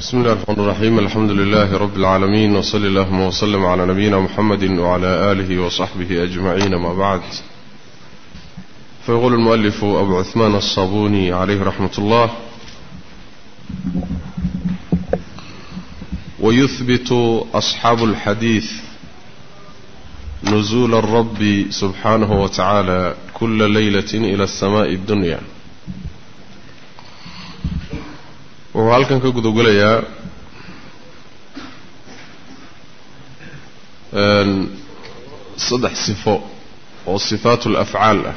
بسم الله الرحمن الرحيم. الحمد لله رب العالمين وصلى اللهم وسلم على نبينا محمد وعلى آله وصحبه أجمعين ما بعد. فيقول المؤلف أبو عثمان الصابوني عليه رحمة الله ويثبت أصحاب الحديث نزول الرب سبحانه وتعالى كل ليلة إلى السماء الدنيا. wuxuu halkan ka gudogelayaa saddex sifo oo sifaat alafcaal ah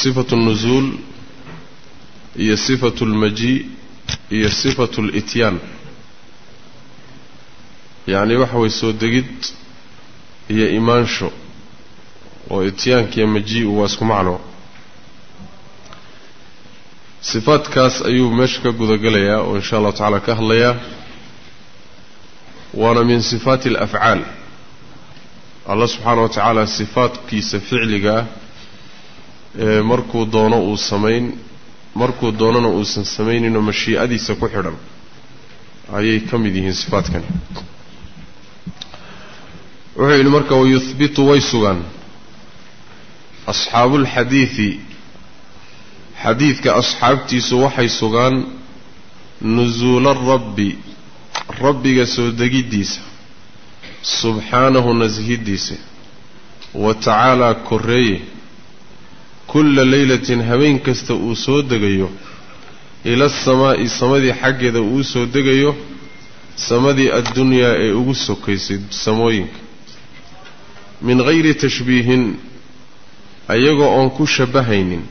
sifatu اlnuzuul iyo sifatu اlmaji iyo sifatu اlityaan yacni waxa way soo degid iyo imaansho oo ityaanka iyo maji-u waa isku macno sifaadkaas ayuu meesha ka gudagelayaa oo insha allahu tacaala ka hadlayaa. Waana min sifaati alafcaal. Allah subxaana wa tacaala sifaadkiisa ficliga ah ee markuu doono uu samayn markuu doonona uusan samayninoo mashiicadiisa ku xidhan ayay ka mid yihiin sifaadkani wuxuu yidhi marka wayuhbitu way sugaan. Asxaabu alxadiidi xadiidka asxaabtiisu waxay sugaan nusuula rabbi rabbiga soo degiddiisa subxaanahu nashidiisa wa tacaalaa korreeye kulla leylatin habeen kasta uu soo degayo ila asamaa'i samadii xaggeeda uu soo degayo samadii addunyaa ee ugu sokaysay samooyinka. Min hayri tashbiihin ayagoo oon ku shabbahaynin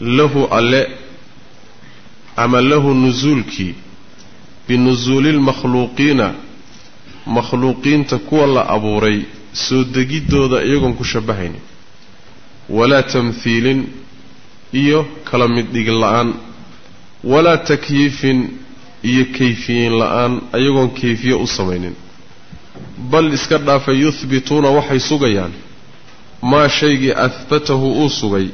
lahu alle ama lahu nusuulkii binusuuli lmakhluuqiina makhluuqiinta kuwa la abuuray soo degiddooda iyagoon ku shabbahaynin walaa tamhiilin iyo kala mid dhig la'aan. Walaa takyiifin iyo kayfiyin la'aan ayagoon kayfiye u samaynin. Bal iska dhaafa yuhbituuna waxay sugayaan. Maa shaygii ahbatahu uu sugay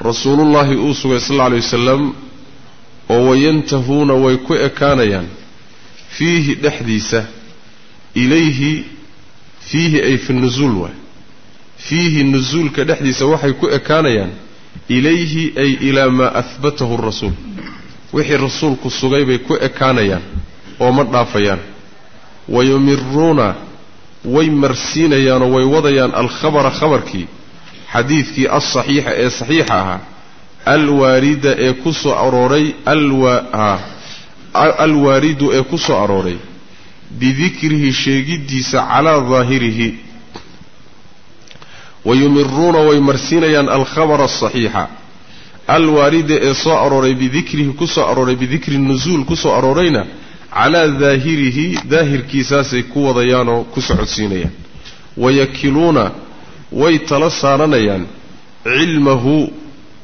rasuulullaahi uu sugay sal alla alay wasalam oo wayantahuuna way ku ekaanayaan fiihi dhexdiisa ilayhi fiihi ay fi nusuul waay. Fiihi nusuulka dhexdiisa waxay ku ekaanayaan ilayhi ay ilaa maa ahbatahu rasuul. Wixii rasuulku sugay bay ku ekaanayaan oo ma dhaafayaan. Wayumiruuna way marsiinayaanoo way wadayaan alkhabara khabarkii xadiidkii alsaxiixa ee saxiixa ahaa alwaarida ee ku soo arooray alwaaridu ee ku soo arooray bidikrihi sheegiddiisa calaa daahirihi wayumiruuna way marsiinayaan alkhabara asaxiixa alwaarida ee soo arooray bidikrihi ku soo arooray bidikri nusuul ku soo aroorayna calaa daahirihi daahirkiisaasay ku wadayaanoo ku socodsiinayaan wayakiluuna way tala saaranayaan cilmahu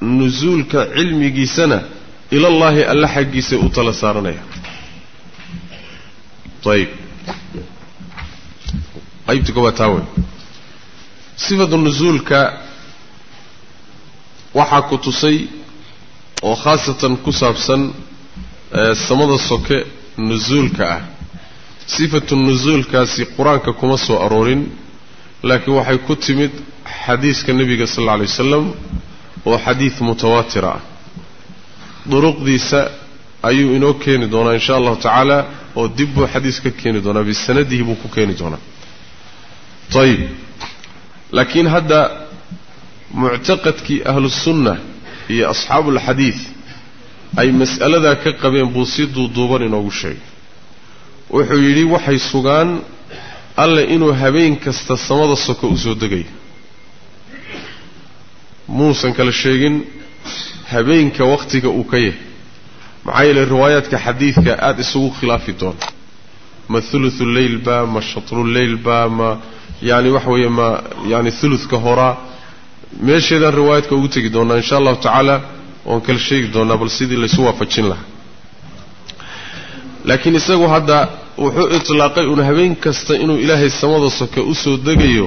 nusuulka cilmigiisana ilallaahi alla xaggiisay u tala saaranayaan ayib qaybta koobaad taa wey sifatu nusuulka waxaa ku tusay oo khaasatan ku saabsan samada soke nusuulka ah. Sifatu nusuulkaasi qur'aanka kuma soo aroorin laakiin waxay ku timid xadiiska nebiga sal alla alay wasalam oo xadiid mutawaatira ah. Duruqdiisa ayuu inoo keeni doonaa insha allahu tacaala oo dib buu xadiis ka keeni doonaa bisanadihi buu ku keeni doonaa. Ayib laakiin hadda muctaqadkii ahlusunna iyo asxaabuulxadiid ay mas'aladaa ka qabeen buu si duuduuban inoogu sheegay. Wuxuu yidhi waxay sugaan alle inuu habeen kasta samada soko u soo degayo muusan kala sheegin habeenka wakhtiga uu ka yahay. Maxaa yeelay riwaayaadka xadiidka aada isugu khilaafi doona ma thuluthu leyl ba ma shatruleyl ba ma yaani waxa weeye ma yaani thuluthka horaa meesheedaan riwaayaadka ugu tegi doonaa insha allahu tacaala oon kala sheegi doonaa bal sidii laysu waafajin lahaa. Laakiin isagu hadda wuxuu itlaaqay uun habeen kasta inuu ilaahay samada soke u soo degayo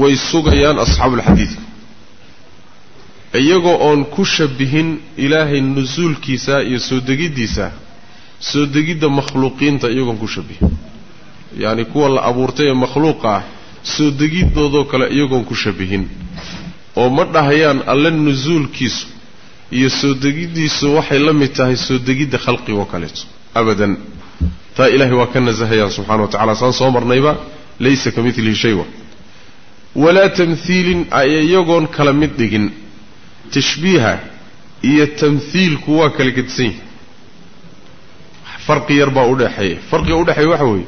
way sugayaan asxaabuulxadiidku iyagoo oon ku shabihin ilaahay nusuulkiisa iyo soo degiddiisa soo degidda makhluuqiinta iyagoon ku shabihin. Yacani kuwa la abuurtay ee makhluuqa ah soo degiddoodoo kale iyagoon ku shabihin. Oo ma dhahayaan alle nusuulkiisu iyo soo degiddiisu waxay la mid tahay soo degidda khalqigoo kaleeto. Abadan taa ilaahay waa ka nasahayaan subxana wa tacala saan soo marnayba laysa ka midlihi shay wa. Walaa tamhiilin ay iyagoon kala mid dhigin. Tashbiiha iyo tamhiilku waa kala gedisan yihi farqi yar baa udhexeeya farqiga udhexeeya waxa weeye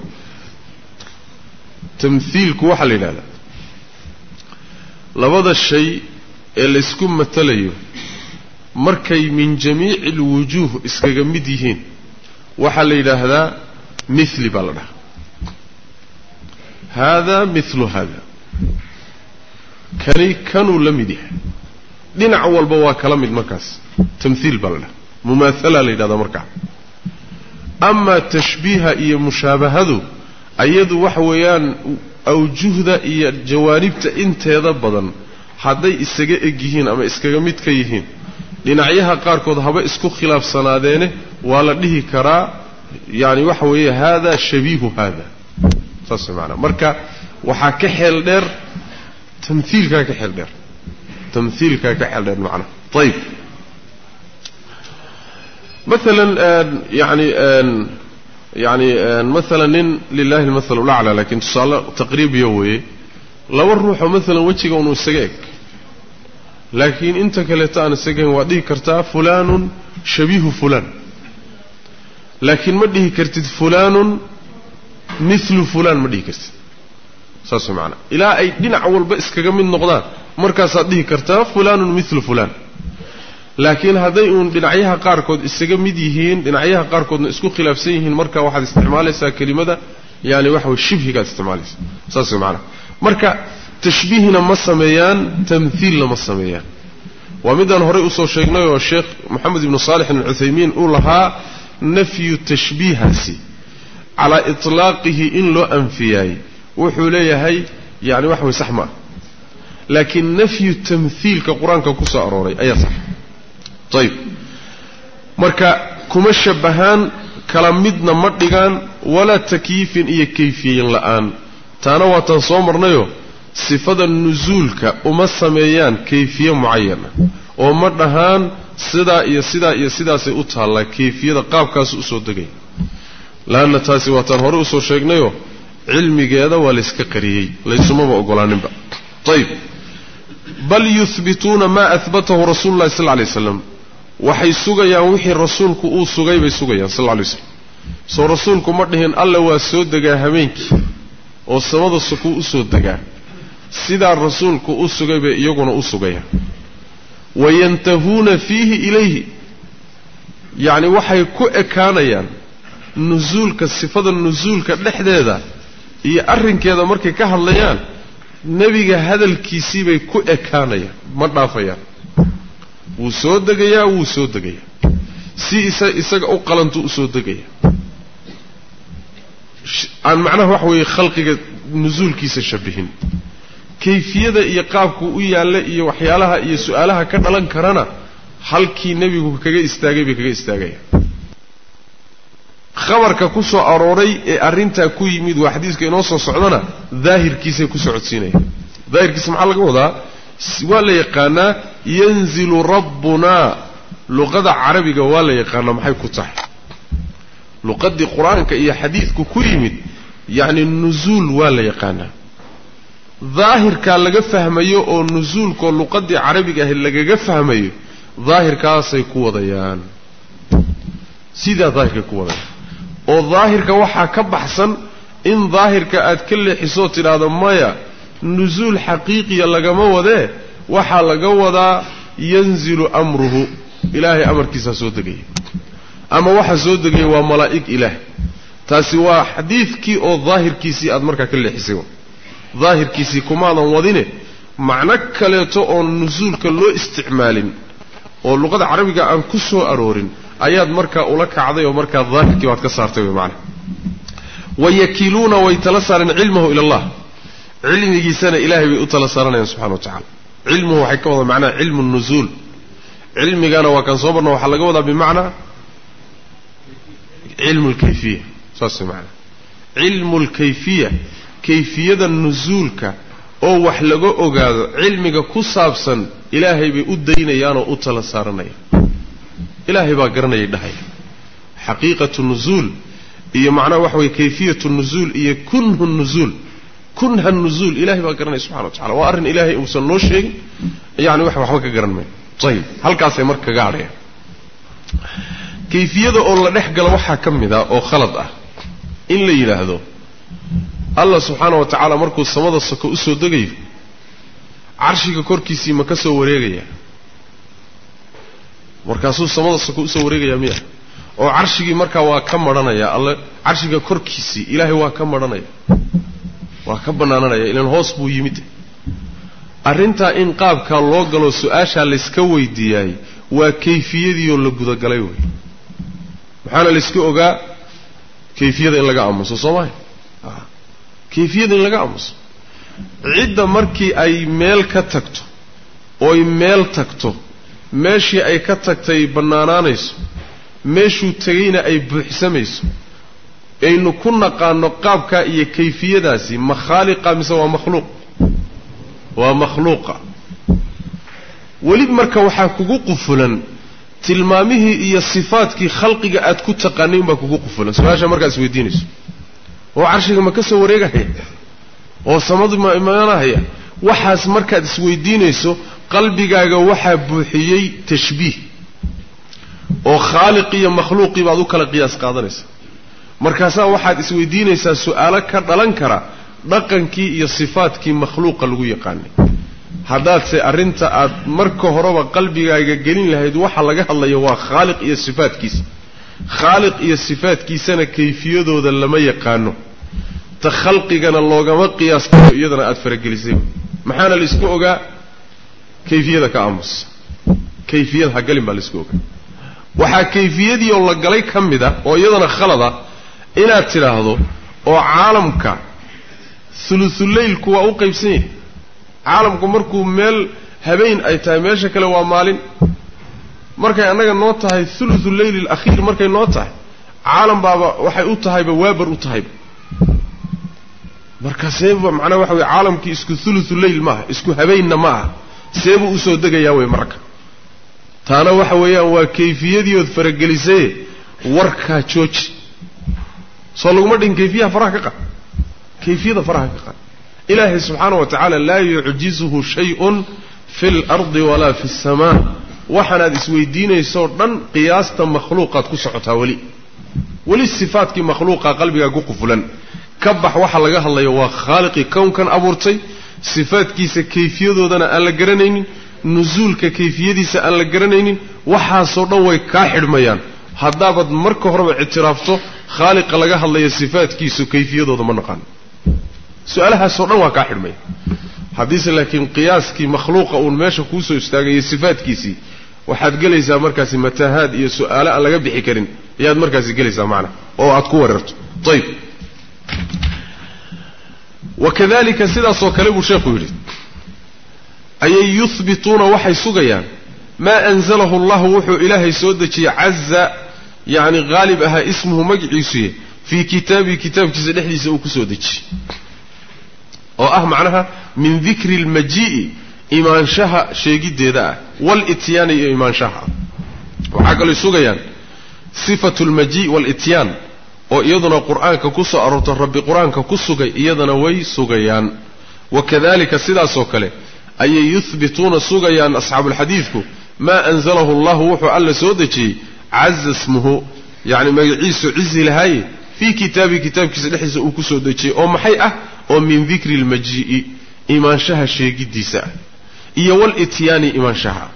tamhiilku waxaa la yidhahdaa labada shay ee laysku matalayo markay min jamiici alwujuuh iskaga mid yihiin waxaa la yidhaahdaa mithli baa la dhahaa. Haadaa mithlu haada. Kani kanuu la mid yahay. Dhinac walba waa kala mid markaas. Tamhiil baa la dhahaa. Mumaathala la yidhahdaa markaa amaa tashbiiha iyo mushaabahadu ayadu waxa weeyaan awjuhda iyo jawaanibta inteeda badan hadday isaga eg yihiin ama iskaga mid ka yihiin dhinacyaha qaarkood haba isku khilaafsanaadeene waa la dhihi karaa yani waxa weeye hada shabiihu hada saas maanaa marka waxaa ka xeel dheer tamhiilkaa ka xeel dheer. Tamhiilkaa ka xeel dheer macnaha ayib maalan yani yani maalan nin lilahi almahalu lacla laakiin tusaale taqriibiya weeye laba ruuxoo maalan wejiga unu isaga eg. Laakiin inta kaleeto aan isagayn waad dhihi kartaa fulaanun shabiihu fulaan laakiin ma dhihi kartid fulaanun milu fulaan ma dhihi kartid. Saas way macanaa ilaa ay dhinac walba iskaga mid noqdaan markaasaad dhihi kartaa fulaanun milu fulaan. Laakiin hadday uun dhinacyaha qaarkood isaga mid yihiin dhinacyaha qaarkoodna isku khilaafsan yihiin marka waxaad isticmaalaysaa kelimada yani waxa way shibhigaad isticmaalaysaa. Saas macanaa marka tashbiihna ma sameeyaan tamhiilna ma sameeyaan. Waa midaan horey u soo sheegnay oo sheekh moxamed ibnu saalixin alcuthaymiin uu lahaa nafyu tashbiihaasi calaa itlaaqihi in loo anfiyaay wuxuu leeyahay yani waxa way sax ma ah laakiin nafyu tamhiilka qur'aanka ku soo arooray ayaa sax ayib marka kuma shabahaan kala midna ma dhigaan walaa takyiifin iyo kayfiyin la'aan taana waataan soo marnayo sifada sidaa iyo sidaa iyo sidaasay u taallaa kayfiyada qaabkaasu u soo degaya laanna taasi waataan hore u soo sheegnayoo cilmigeeda waa layska qariyey laysumaba ogolaaninba. Ayib bal yuhbituuna maa ahbatahu rasuulu llahi sal lay slam waxay sugayaan wixii rasuulku uu sugay bay sugayaan sal lay slam soo rasuulku ma dhihin alle waa soo degaa habeenkii oo samada sukuu u soo degaa. Sidaa rasuulku u sugay bay iyaguna u sugayaan wayantahuuna fiihi ilayhi. Yacni waxay ku ekaanayaan nusuulka sifada nusuulka dhexdeeda iyo arrinkeeda markay ka hadlayaan nebiga hadalkiisii bay ku ekaanayaan ma dhaafayaan. Wuu soo degayaa wuu soo degayaa. Si isa isaga u qalantu u soo degaya aan macnaha waxa weeye khalqiga nusuulkiisa shabihin kayfiyada iyo qaabku u yaalla iyo waxyaalaha iyo su'aalaha ka dhalan karana halkii nebigu kaga istaagay bay kaga istaagayaan khabarka ku soo arooray ee arrintaa ku yimid waa xadiiska inoo soo socdana daahirkiisay ku socodsiinayaan daahirkiisa maxaa laga wadaa? Waa la yaqaanaa yanzilu rabbunaa luqada carabiga waa la yaqaanaa maxay ku tahay? Luqadii qur'aanka iyo xadiidku ku yimid yacni nusuul waa la yaqaanaa daahirkaa laga fahmayo oo nusuulkoo luqadii carabiga ahi lagaga fahmayo daahirkaasay ku wadayaan. Sidaa daahirkay ku wadayaan. Oo daahirka waxaa ka baxsan in daahirka aad ka leexisoo tidhaahdo maya nusuul xaqiiqiya lagama wadee waxaa laga wadaa yanzilu amruhu. Ilaahay amarkiisaa soo degaya ama waxa soo degaya waa malaa'ig ilaah taasi waa xadiidkii oo daahirkiisii aad markaa ka leexisay daahirkiisii kumaadan wadine macno kaleeto oon nusuulka loo isticmaalin oo luqada carabiga aan ku soo aroorin ayaad markaa ula kacday oo markaa daahirkii baad ka saartay way macana wayakiluuna way tala saareen cilmahu ila allah. Cilmigiisana ilaahay bay u tala saaranayaan subxana wa tacala cilmuhu waxay ka wada macnaha cilmu nuzuul cilmigana waa kan soo marna waxaa laga wadaa bimacnaa cilmu lkayfiya saas macanaa cilmu lkayfiya kayfiyada nusuulka oo wax laga ogaado cilmiga ku saabsan ilaahay bay u daynayaanoo u tala saaranayaan. Ilaahay baa garanayay dhahaya xaqiiqatu nuzuul iyo macnaha waxa weye kayfiyatu nuzuul iyo kunhu nuzuul. Kunha nuzuul ilahay baa garanaya subxana wa tacala waa arrin ilaahay uusan noo sheegin. Yani wax waxba ka garan mayo ayib halkaasay marka kaga hadhayaan kayfiyada oo la dhex galo waxaa ka mid ah oo khalad ah in la yidhaahdo allah subxaana wa tacaala markuu samada soko u soo degayo carshiga korkiisii ma ka soo wareegaya. Markaasuu samada soko u soo wareegaya miya. Oo carshigii markaa waa ka madhanaya alle carshiga korkiisii ilaahay waa ka madhanaya waa ka bannaananaya ilaan hoos buu yimid. Arrintaa in qaabkaa loo galo su'aashaa layska weydiiyaay waa kayfiyadiioo la gudagalay wey maxaana layska ogaa? Kayfiyada in laga aamuso soo mahay kayfiyada in laga aamuso cidda markii ay meel ka tagto ooy meel tagto meeshii ay ka tagtay bannaanaanayso meeshuu tegayna ay buuxsamayso aynu ku naqaano qaabkaa iyo kayfiyadaasi ma khaaliqa mise waa makhluuq? Waa makhluuqa. Weli marka waxaa kugu qufulan tilmaamihii iyo sifaadkii khalqiga aad ku taqaanayn baa kugu qufulan. Su'aasha markaad isweydiinayso oo carshiga ma ka soo wareegahaya oo samadu ma imaanahaya waxaas markaad isweydiinayso qalbigaaga waxaa buuxiyey tashbiih oo khaaliq iyo makhluuqii baad u kala qiyaas qaadanaysaa markaasaa waxaad isweydiinaysaa su'aalo ka dhalan kara dhaqankii iyo sifaadkii makhluuqa lagu yaqaanay. Haddaadse arrinta aad marka horeba qalbigaaga gelin lahayd waxa laga hadlayo waa khaaliq iyo sifaadkiisa khaaliq iyo sifaadkiisana kayfiyadooda lama yaqaano. Ta khalqigana loogama qiyaas qabo iyadana aada faragelisay. Maxaana la isku ogaa? Kayfiyada ka aamusa kayfiyad ha galin baa la isku ogaa. Waxaa kayfiyadii oo la galay ka mid a oo iyadana khalada inaad tidhaahdo oo caalamka hulusuleylku waa u qaybsan yahay. Caalamku markuu meel habeen ay tahay meesha kale waa maalin markay annaga noo tahay thuluthu leyli alakhiir markay noo tahay caalam baaba waxay u tahayba waabar u tahayba. Marka seeba macnaha waxa weye caalamkii isku thuluthu leyl maaha isku habeenna ma aha seebuu u soo degayaa wey marka taana waxa weeyaan waa kayfiyadii ood faragelisaye warkaa jooji. Soo laguma dhihin kayfiyaha faraha ka qad kayfiyada faraha ka qad ilaahay subxaana wa tacaala laa yucjizuhu shay-un fi lardi walaa fi asamaa waxaanaad isweydiinaysoo dhan qiyaasta makhluuqaad ku socotaa weli. Weli sifaadkii makhluuqa qalbigaa ku qufulan ka bax waxa laga hadlayo waa khaaliqii kownkan abuurtay sifaadkiisa kayfiyadoodana aan la garanaynin nusuulka kayfiyadiisa aan la garanaynin waxaasoo dhan way kaa xidhmayaan. Haddaabaad marka horeba ictiraafto khaaliqa laga hadlayo sifaadkiisu kayfiyadooda ma naqaano su'aalahaasoo dhan waa kaa xidhmaya. Haddiise laakiin qiyaaskii makhluuqa uun meesha kuusoo istaagayo sifaadkiisii waxaad gelaysaa markaasi mataahaad iyo su'aale aan laga bixi karin ayaad markaasi gelaysaa macna oo aad ku wareerto ayib wakadalika sidaasoo kale buu sheekhu yidhi ayay yuhbituuna waxay sugayaan maa anzalahu allahu wuxuu ilaahay soo dejiyey caza yacni haalib ahaa ismuhu magaciisuye fii kitaabihi kitaabkiisa dhexdiisa uu ku soo dejiyey. Oo ah macnaha min dikri lmajii'i imaanshaha sheegiddeeda ah walityaani iyo imaanshaha. Ah waxaa kalooy sugayaan sifatu lmaji' waalityaan oo iyaduna qur'aanka ku soo aroorto rabbi qur'aanka ku sugay iyadana way sugayaan. Wakadalika sidaasoo kale ayay yuhbituuna sugayaan asxaabuulxadiidku maa anzalahu allahu wuxuu alla soo dejiyey caza smuhu yacni magaciisu cizi lahaaye fii kitaabii kitaabkiisa dhexdiisa uu ku soo dejiyey oo maxay ah? Oo min dikri lmajii'i imaanshaha sheegiddiisa ah iyo walityaani imaanshaha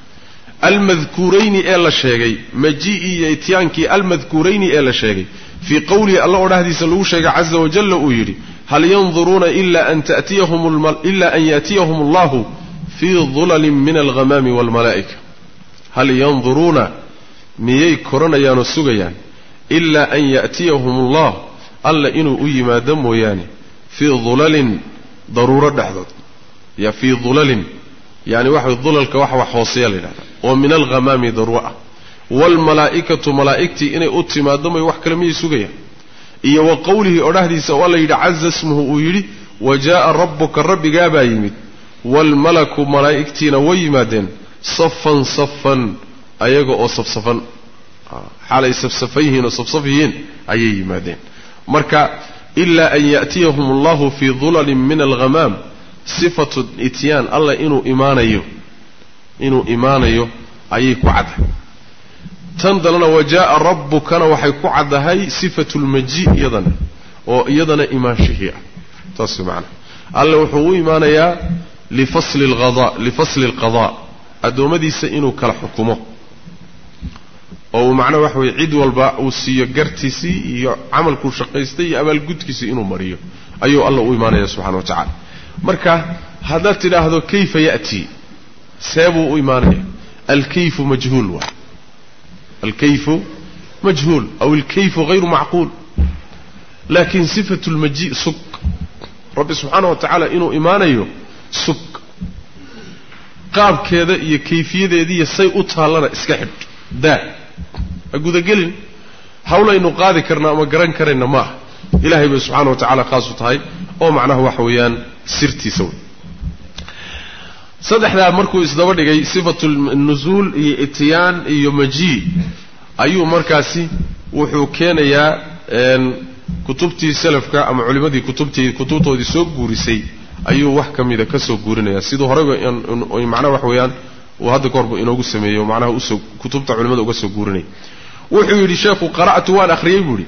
almadkuurayni ee la sheegay majii'ii iyo ityaankii almadkuurayni ee la sheegay fii qowlihi alla odhahdiisa lagu sheegay caza wajalla uu yidhi hal yanduruuna ila an yaatiyahum allahu fii dulalin min alghamaami waalmalaa'ika hal yanduruuna miyay koranayaanoo sugayaan? Ilaa an ya'tiyahum allah alla inuu u yimaado mooyaane fii dulalin daruuro dhexdood. Ya fii dulalin yani waxa dulalka wax wax hooseeya la yidhahda. Oo min alghamaami darwa ah waalmalaa'ikatu malaa'igtii inay u timaaddo may wax kale miyay sugayaan. Iyo wa qowlihi odhahdiisa oo alla yidhi caza smuhu uu yidhi wa jaa'a rabbuka rabbigaabaa yimid. Waalmalaku malaa'igtiina way yimaadeen safan safan ayaga oo safsafan. Xaalay safsafan yihiin oo safsaf yihiin ayay yimaadeen. Marka ilaa an ya'tiyahum allahu fii dulalin min alghamaam sifatu ityaan alla inuu imaanayo inuu imaanayo ayay ku caddahay. Tan dalena wa jaa'a rabbukana waxay ku caddahay sifatu lmaji iyadana oo iyadana imaanshihii ah taas macana alle wuxuu u imaanayaa lifasli alqada lifasli alqadaa addoommadiisa inuu kala xukumo. Oo uu macnaha waxa weye cid walba uu siiyo gartiisii iyo camalkuu shaqaystay iyo abaalgudkiisii inuu mariyo ayuu alla u imaanaya subxana wa tacala marka haddaad tidhaahdo kayfa ya'tii see buu u imaanaya. Alkayfu majhuul waay alkayfu majhuul aw alkayfu hayru macquul. Laakiin sifatu lmaji sug rabbi subxaana wa tacaala inuu imaanayo sug qaabkeeda iyo kayfiyadeediiyo say u taallana iska xidh. Daa. Ha gudagelin. Hawlaynu qaadi karna ama garan karayna ma aha ilahay bay subxaana wa tacala khaasu tahay oo macnaha waxa weeyaan sirtiisa wey saddexdaa markuu isdaba dhigay sifatu nuzuul iyo ityaan iyo majii ayuu markaasi wuxuu keenayaa kutubtii salafka ama culimmadii kutubtii kutubtoodii soo guurisay ayuu wax ka mida ka soo guurinaya siduu horeyba macnaha wax weeyaan uu hadda ka horba inoogu sameeyo macnaha u soo kutubta culimada uga soo guurinaya wuxuu yidhi sheekhu qara'tu waan akhriyey buu yidhi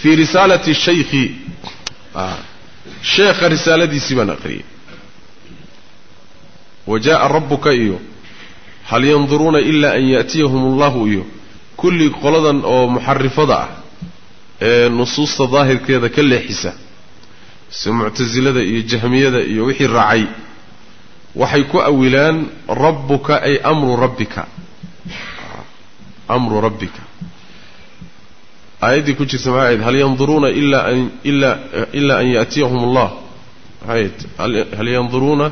fii risaalati shaykhi sheekha risaaladiisii baan akhriyey wa jaa'a rabbuka iyo hal yanduruuna ila an ya'tiyahum allahu iyo kulli qoladan oo muxarifada ah ee nusuusta daahirkeeda ka leexisa si muctasilada iyo jahmiyada iyo wixii raacay waxay ku awilaan rabbuka ay amru rabbika amru rabbika aayaddii ku jirta maxay ahayd hal yanduruuna ila an ya'tiyahum allah. Maxay ahayd hal yanduruuna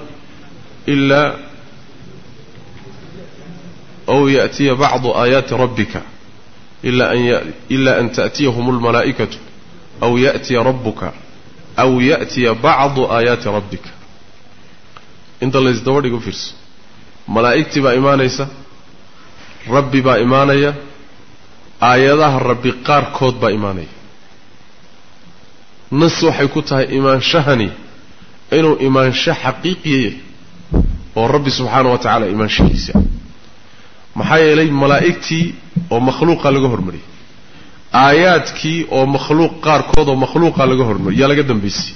ila aw ya'tiya bacdu aayaati rabbika ila an ta'tiyahum almalaa'ikatu aw ya'tiya rabbuka aw ya'tiya bacdu aayaati rabbika. Inta laysdaba dhigo fiirso. Malaa'igtii baa imaanaysa rabbi baa imaanaya aayadaha rabbi qaarkood baa imaanaya. Nas waxay ku tahay imaanshahani inuu imaansho xaqiiqiya oo rabbi subxaana wa tacaala imaanshahiisa maxaa yeelay malaa'igtii oo makhluuqa laga hormariyey aayaadkii oo makhluuq qaarkood oo makhluuqa laga hormariyey yaa laga dambaysay.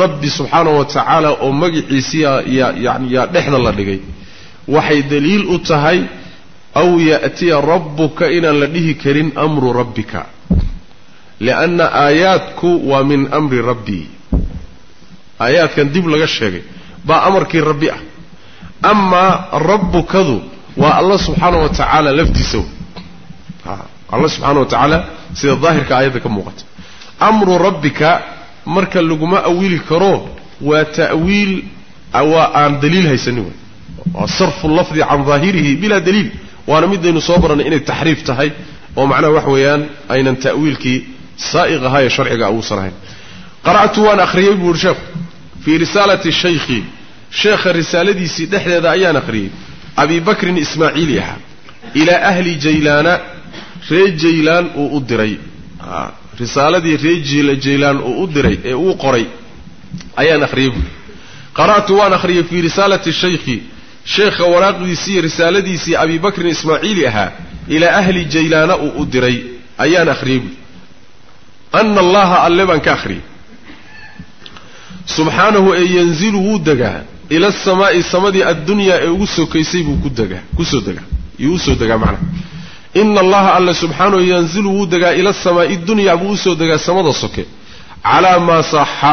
Rabbi subxaana wa tacaala oo magiciisii yaa yani yaa dhexda la dhigay. Waxay daliil u tahay aw ya'tiya rabbuka inaan la dhihi karin amru rabbika lianna aayaadku waa min amri rabbii aayaadkan dib laga sheegay baa amarkii rabbi ah amaa rabbukadu waa allah subxaana wa tacaala laftiisa wey allah subxaana wa tacaala sida daahirka aayadda ka muuqata amru rabbika marka laguma awili karo waa ta'wiil waa aan daliil haysanin wey waa sarfu lafdi can daahirihi bilaa daliil waana midaynu soo barannay inay taxriif tahay oo macnaha wax weeyaan aynan ta'wiilkii saa'iq ahaa ee sharciga uusan ahayn qara'tu waan akhriyey buu yihi sheekhu fii risaalati shaykhi. Sheekha risaaladiisii dhexdeeda ayaan akhriyey. Abi bakrin ismaaciili ahaa. Ilaa ahli jaylaana ree jaylaan uu u diray. Risaaladii ree jaylaan uu u diray ee uu qoray ayaan akhriyey buui qara'tu waan akhriyey fii risaalati shaykhi sheekha waraaqdiisii risaaladiisii abi bakrin ismaaciili ahaa ilaa ahli jaylaana uu u diray ayaan akhriyey buui ana allaha alle baan ka akhriyey subxaanahu ee yanzilu wuu degaa ila asamaa'i samadii addunyaa ee ugu sokaysay buu ku degaa ku soo degaa yuu u soo degaa macnaha. Ina allaha alle subxaanahu yanzilu wuu degaa ila asamaa'i dunyaa buu u soo degaa samada soke calaa maa saxa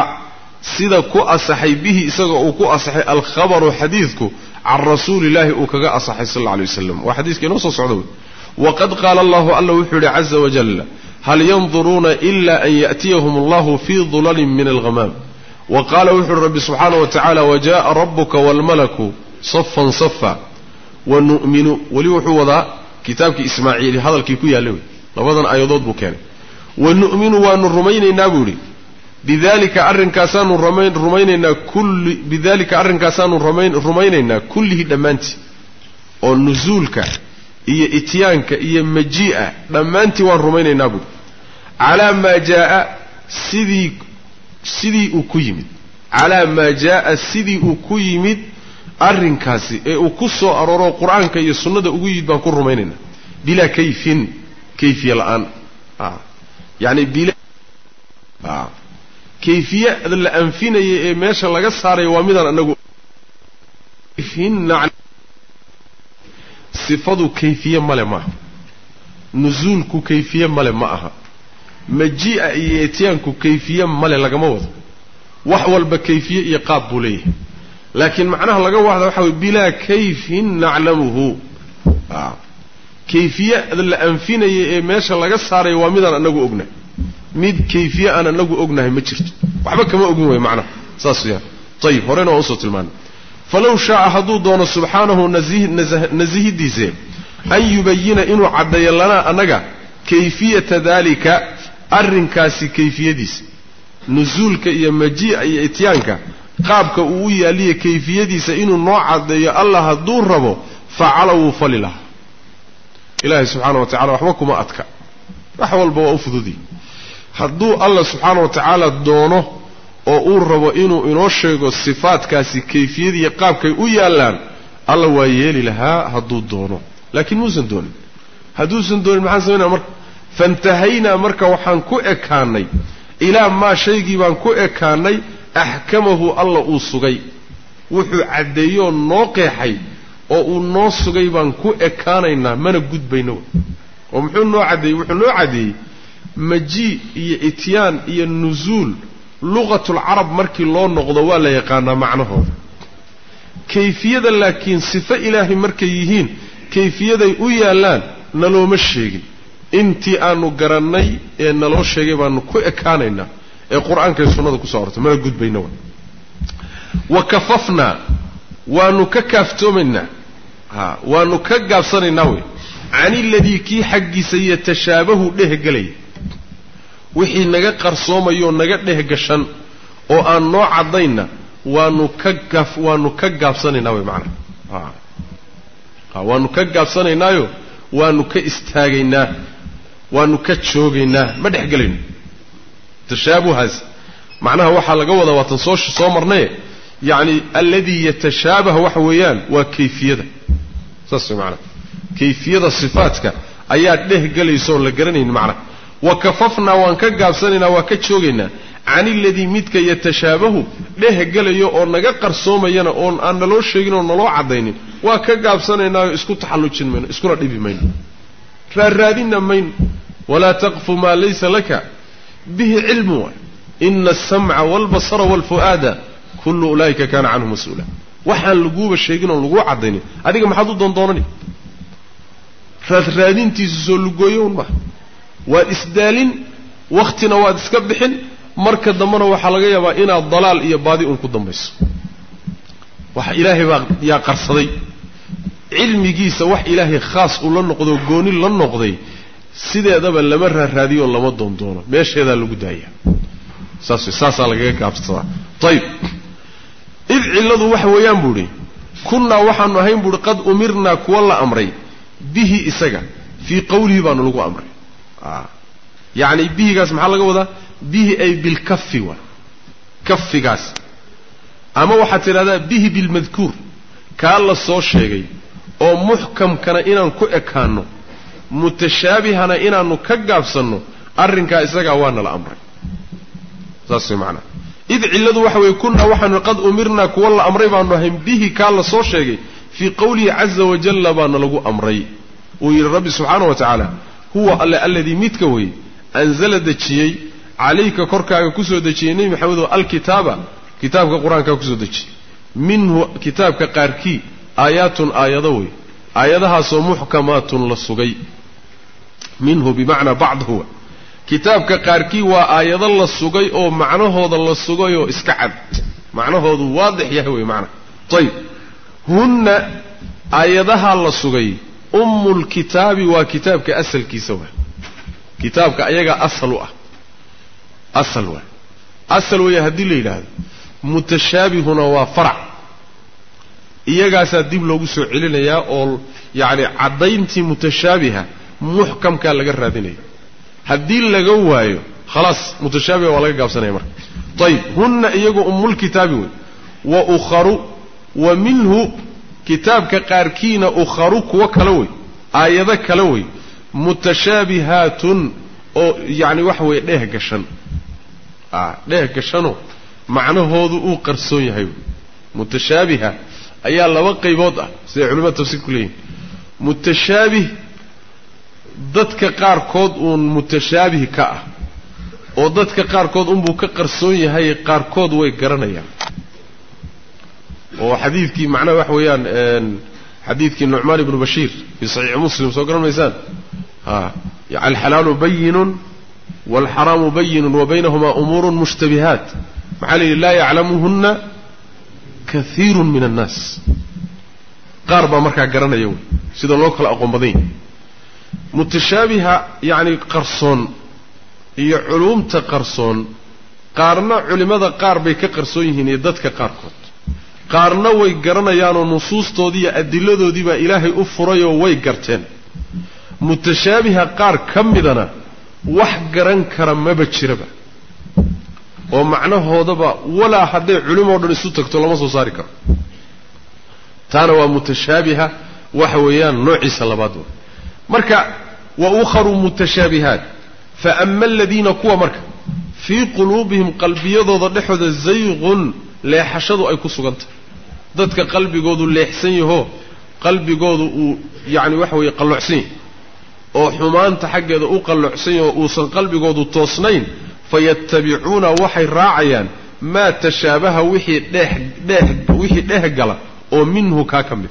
sida ku asaxay bihi isaga uu ku asaxay alkhabaru xadiidku can rasuuliillaahi uu kaga asaxay sal alla alay wasalam waa xadiiska inoo soo socda wey waqad qaala allahu alla wuxuu yidhi caza wajal hal yanduruuna ila an ya'tiyahum allahu fii dulalin min alghamaam wa qaala wuxu uhi rabbi subxaana wa tacaala wajaءa rabuka wاlmalaku safan safa wa nu'minu. Weli wuxuu wadaa kitaabkii ismaaciili hadalkii ku yaalla wey labadan aayadood buu keenay. Wa nu'minu waanu rumaynaynaa buu idhi bidalika arrinkaasaanu rumaynaynaa kulli bidalika arrinkaasaanu rumaynaynaa kullihii dhammaantii. Oo nusuulka iyo ityaanka iyo majii'a dhammaantii waan rumaynaynaa buuri calaa maa jaaa sidii sidii uu ku yimid. Calaa maa jaaa sidii uu ku yimid arrinkaasi ee uu ku soo arooro qur'aanka iyo sunnada ugu yimid baan ku rumaynaynaa. Bilaa kayfin kayfiye la'aan. Yani bila kayfiyada la anfinaya ee meesha laga saaraya waa midaan anagu sifadu kayfiye male maaha. Nusuulku kayfiye male ma aha. Majii'a iyo etyaanku kayfiye male lagama wado. Wax walba kayfiye iyo qaab buu leeyahay. Laakiin macnaha laga wahda waxa weye bilaa kayfin naclamuhu. Kayfiyada la anfinaya ee meesha laga saaraya waa midaan anagu ognahay mid kayfiye aan anagu ognahay ma jirto. Waxba kama ogin way macnaha saas weyaan ayib horena waan u soo tilmaanay. Falow shaaa hadduu doono subxaanahu nasihidiise an yubayina inuu caddeeyo lanaa annaga kayfiyata daalika arrinkaasi kayfiyadiisa nusuulka iyo majii'a iyo ityaanka qaabka uu u yaaliya kayfiyadiisa inuu noo caddeeyo allah hadduu rabo facala wuu fali lahaa ilaahay subxaana wa tacala waxba kuma adka. Wax walba waa u fududi hadduu allah subxaana wa tacaala doono oo uu rabo inuu inoo sheego sifaadkaasi kayfiyadiiyo qaabkay u yaallaan alla waa yeeli lahaa hadduu doono. Laakiin muusan doonin. Hadduusan doonin maxaan samaynaa marka faintahaynaa marka waxaan ku ekaanay. Ilaa maa shaygii baan ku ekaanay axkamahu alla uu sugay. Wuxuu caddeeyoo noo qeexay oo uu noo sugay baan ku ekaanaynaa mana gudbayno. Oo muxuu noo caddeeyey? Wuxuu noo caddeeyey majii iyo ityaan iyo nusuul luqatulcarab markii loo noqdo waa la yaqaanaa macnahooda. Kayfiyada laakiin sifo ilaahay markay yihiin kayfiyaday u yaallaan nalooma sheegin. Intii aanu garannay ee naloo sheegay baanu ku ekaanaynaa ee qur'aanka iyo sunnada ku soo ortay mana gudbayna wa kafafnaa waanu ka kaaftoomaynaa ha waanu ka gaabsanaynaa wey can iladii kii xaggiisa yatashaabahu dhehgelaya wixii naga qarsoomayoo naga dhehgashan oo aan noo caddaynna waanu ka gaaf waanu ka gaabsanaynaa wey macanaha waanu ka gaabsanaynaayo waanu ka istaagaynaa waanu ka joogaynaa. Ma dhexgelayno tashaabuhaas macnaha waxaa laga wadaa waatan soo soo marnaye yacni alladii yatashaabaha waxa weeyaan waa kayfiyada. Saas way macanaha kayfiyada sifaadka ayaa dhehgelaysa oon la garanaynin macnaha wa kafafnaa waan ka gaabsanaynaa waa ka joogaynaa. Can iladii midka yatashaabahu dhehgelayo oo naga qarsoomayana oon aan naloo sheegin oo naloo caddaynin. Waa ka gaabsanaynaayo isku taxallujin mayno iskuna dhibi mayno. Raarraadinna mayno walaa taqfu maa laysa laka. Bihi cilmu ina asamca waalbasara waalfu'aada kullu ulaa'ika kaana canhu mas'uula. Waxaan laguuba sheegin oon laguu caddaynin. Adiga maxaad u doondoonani raadraadintiisu soo lugooyo un maha waad isdaalin wakhtina waad iska bixin marka dambena waxaa laga yaabaa inaad dalaal iyo baadi uun ku dambayso. Waxa ilaahay baa yaa qarsaday. Cilmigiisa wax ilaahay khaas uu la noqdo gooni la noqday sideedaba lama raaraadiyo lama doondoono meesheedaa lagu daaya. Saas wey saasaa lagaga gaabsadaa ayib id cilladu waxa weeyaan buu idhi. Kunnaa waxaanu ahayn buuhi qad umirnaa kuwa la amray bihi isaga fii qawlihi baanu lagu amray yacni bihigaas maxaa laga wadaa? Bihi ay bilkafi waa kafigaas ama waxaad tidhahdaa bihi bilmadkuur. Kaa la soo sheegay oo muxkamkana inaan ku ekaanno mutashaabihana inaannu ka gaabsanno arrinkaa isagaa waana la amray. Saas way macanaha id cilladu waxa weeye kunnaa waxaanu qad umirnaa kuwa la amray baanu ahayn bihi kaa la soo sheegay fii qawlihi caza wajalla baana lagu amray. Uu yidhi rabbi subxaana wa tacaala huwa alle alladii midka wey anzala dejiyey calayka korkaaga ku soo dejiyey nebi maxamedo alkitaaba kitaabka qur'aankaa ku soo dejiyey. Minhu kitaabka qaarkii aayaatun aayado wey aayadahaasoo muxkamaatun la sugay. Minhu bimacnaa bacd huwa. Kitaabka qaarkii waa aayado la sugay oo macnahooda la sugayoo iska cad. Macnahoodu waadix yahay wey maanaa ayib hunna aayadahaa la sugay ummulkitaabi waa kitaabka asalkiisa waa kitaabka ayagaa asal u ah. Asal waa asal weeye haddii la yidhaahdo mutashaabihuna waa farac. Iyagaasaa dib loogu soo celinayaa oo yacni caddayntii mutashaabiha muxkamkaa laga raadinaya. Haddii laga waayo khalaas mutashaabiha waa laga gaabsanaya marka. Ayib hunna iyagu ummulkitaabi wey wa ukharu wa minhu kitaabka qaarkiina ukharu kuwo kale wey aayado kale wey mutashaabihaatun oo yacni waxa weeye dheeh gashan. A dheeh gashanoo macnahoodu uu qarsoon yahay mutashaabiha ayaa laba qaybood ah siday culimada tafsiir ku leeyihiin mutashaabih dadka qaarkood uun mutashaabih ka ah oo dadka qaarkood unbuu ka qarsoon yahay qaarkood way garanayaan oo xadiidkii macnaha waxa weeyaan xadiidkii nucmaan ibnu bashiir fii saxiixi muslim soo garan maysaan alxalaalu bayinun waalxaraamu bayinun wa baynahumaa umuurun mushtabihaat. Maxaa la yidhi? Laa yaclamuhunna kaiirun min annaas. Qaar baa markaa garanaya wey sida loo kala aqoon badan yahay mutashaabiha yacni qarsoon iyo culuumta qarsoon qaarna culimmada qaar bay ka qarsoon yihiin iyo dadka qaarkood qaarna way garanayaanoo nusuustoodii iyo adiladoodii baa ilaahay u furayoo way garteen. Mutashaabiha qaar ka midana wax garan kara maba jiraba. Oo macnahoodaba walaa hadday culimoo dhan isu tagto lama soo saari karo. Taana waa mutashaabiha waxa weeyaan noociisa labaad wa marka wa ukharu mutashaabihaat. Fa ama aladiina kuwa marka fii quluubihim qalbiyadooda dhexooda zayqun leexashadu ay ku sugan tahay dadka qalbigoodu leexsan yahoo qalbigoodu uu yacni waxa weeye qallocsan yahy oo xumaanta xaggeeda u qallocsan yaho uusan qalbigoodu toosnayn fayattabicuuna waxay raacayaan maa tashaabaha wixii dheeh dheeh wixii dheeh gala oo minhu kaa ka mid.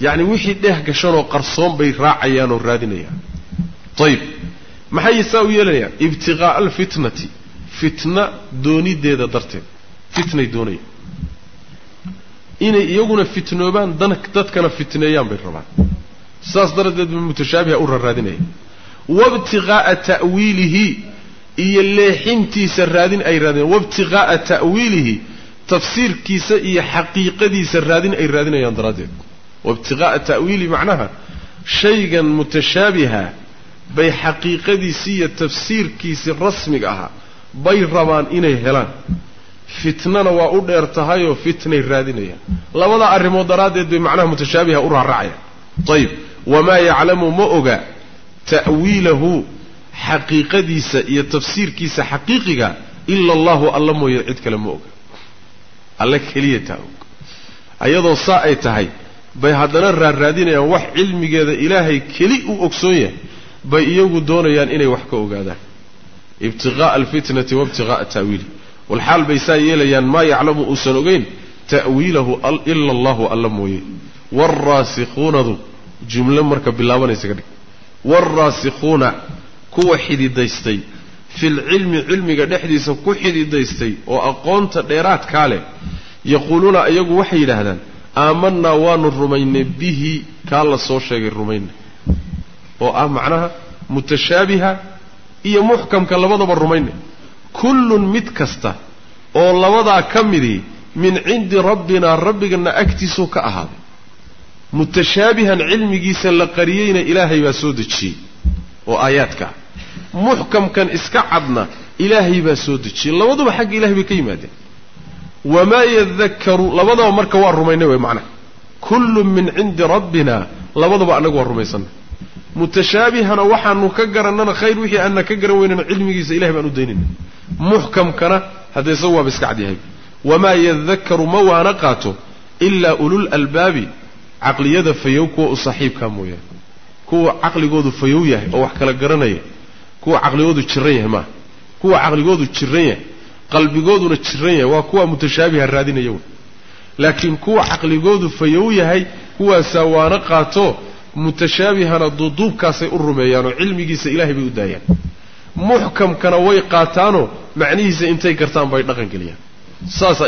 yacni wixii dheeh gashanoo qarsoon bay raacayaan oo raadinayaan. ayib maxay saa u yeelanayaan? ibtiqaa'a alfitnati. fitna doonideeda darteed. fitnay doonayaan inay iyaguna fitnoobaan dadkana fitneeyaan bay rabaan. Saas daradeed ba mutashaabiha u raraadinaya wabtiqaa'a ta'wiilihi iyo leexintiisa raadin ay raadinayaan. Wabtiqaa'a ta'wiilihi tafsiirkiisa iyo xaqiiqadiisa raadin ay raadinayaan daraaddeed. Wabtiqaa'a ta'wiilihi macnaha shaygan mutashaabiha bay xaqiiqadiisii iyo tafsiirkiisii rasmiga ahaa bay rabaan inay helaan fitnana waa u dheer tahayoo fitnay raadinayaan. Labada arrimood daraaddeed bay macnaha mutashaabiha u raaracayaan. Ayib wamaa yaclamu ma oga ta'wiilahu xaqiiqadiisa iyo tafsiirkiisa xaqiiqiga ila allahu alla mooye cid kale ma oga. Alla keliya taa og ayadoo saa ay tahay bay haddana raarraadinayaan wax cilmigeeda ilaahay keli uu ogsoon yahay bay iyagu doonayaan inay wax ka ogaadaan. Ibtiqaa'a alfitnati waibtiqaa'a ta'wiili walxaal bay saa yeelayaan maa yaclamu uusan ogeyn ta'wiilahu ila allahu alla mooye. Waalraasikhuunadu jumlo marka bilaabanaysa ka dhig. Waalraasikhuuna kuwa xididaystay filcilmi cilmiga dhexdiisa ku xididaystay oo aqoonta dheeraadkaa leh yaquuluuna iyagu waxay yidhaahdaan aamanaa waanu rumaynay bihi kaa la soo sheegay rumaynay oo ah macnaha mutashaabiha iyo muxkamka labadaba rumaynay kullun mid kasta oo labadaa ka midii min cindi rabbinaa rabbigana agtiisuu ka ahaaday. Mutashaabihan cilmigiisa la qariyeyna ilaahay baa soo dejiyey oo aayaadka ah. Muxkamkan iska cadna ilaahay baa soo dejiyey. Labaduba xagga ilahay bay ka yimaadeen. Wamaa yadakaru labadaba marka waa rumaynay wey macnaha kullun min cindi rabbina labadaba annagu waa rumaysanay mutashaabihana waxaanu ka garannana khayr wixii aanna ka garan weynana cilmigiisa ilahay baan u daynayna muxkamkana haddee isagu waaba iska cadyahay wamaa yadakaru ma waana qaato ilaa ulul albaabi caqliyada fayow kuwa u saaxiibkaa mooyaane. Kuwa caqligoodu fayow yahay oo wax kala garanaya kuwa caqligoodu jiran yahay maaha. Kuwa caqligoodu jiran yahay qalbigooduna jiran yahay waa kuwa mutashaabiha raadinaya wey. Laakiin kuwa caqligoodu fayow yahay kuwaasaa waana qaato mutashaabihana duuduubkaasay u rumeeyaan oo cilmigiisa ilaahay bay u daayaan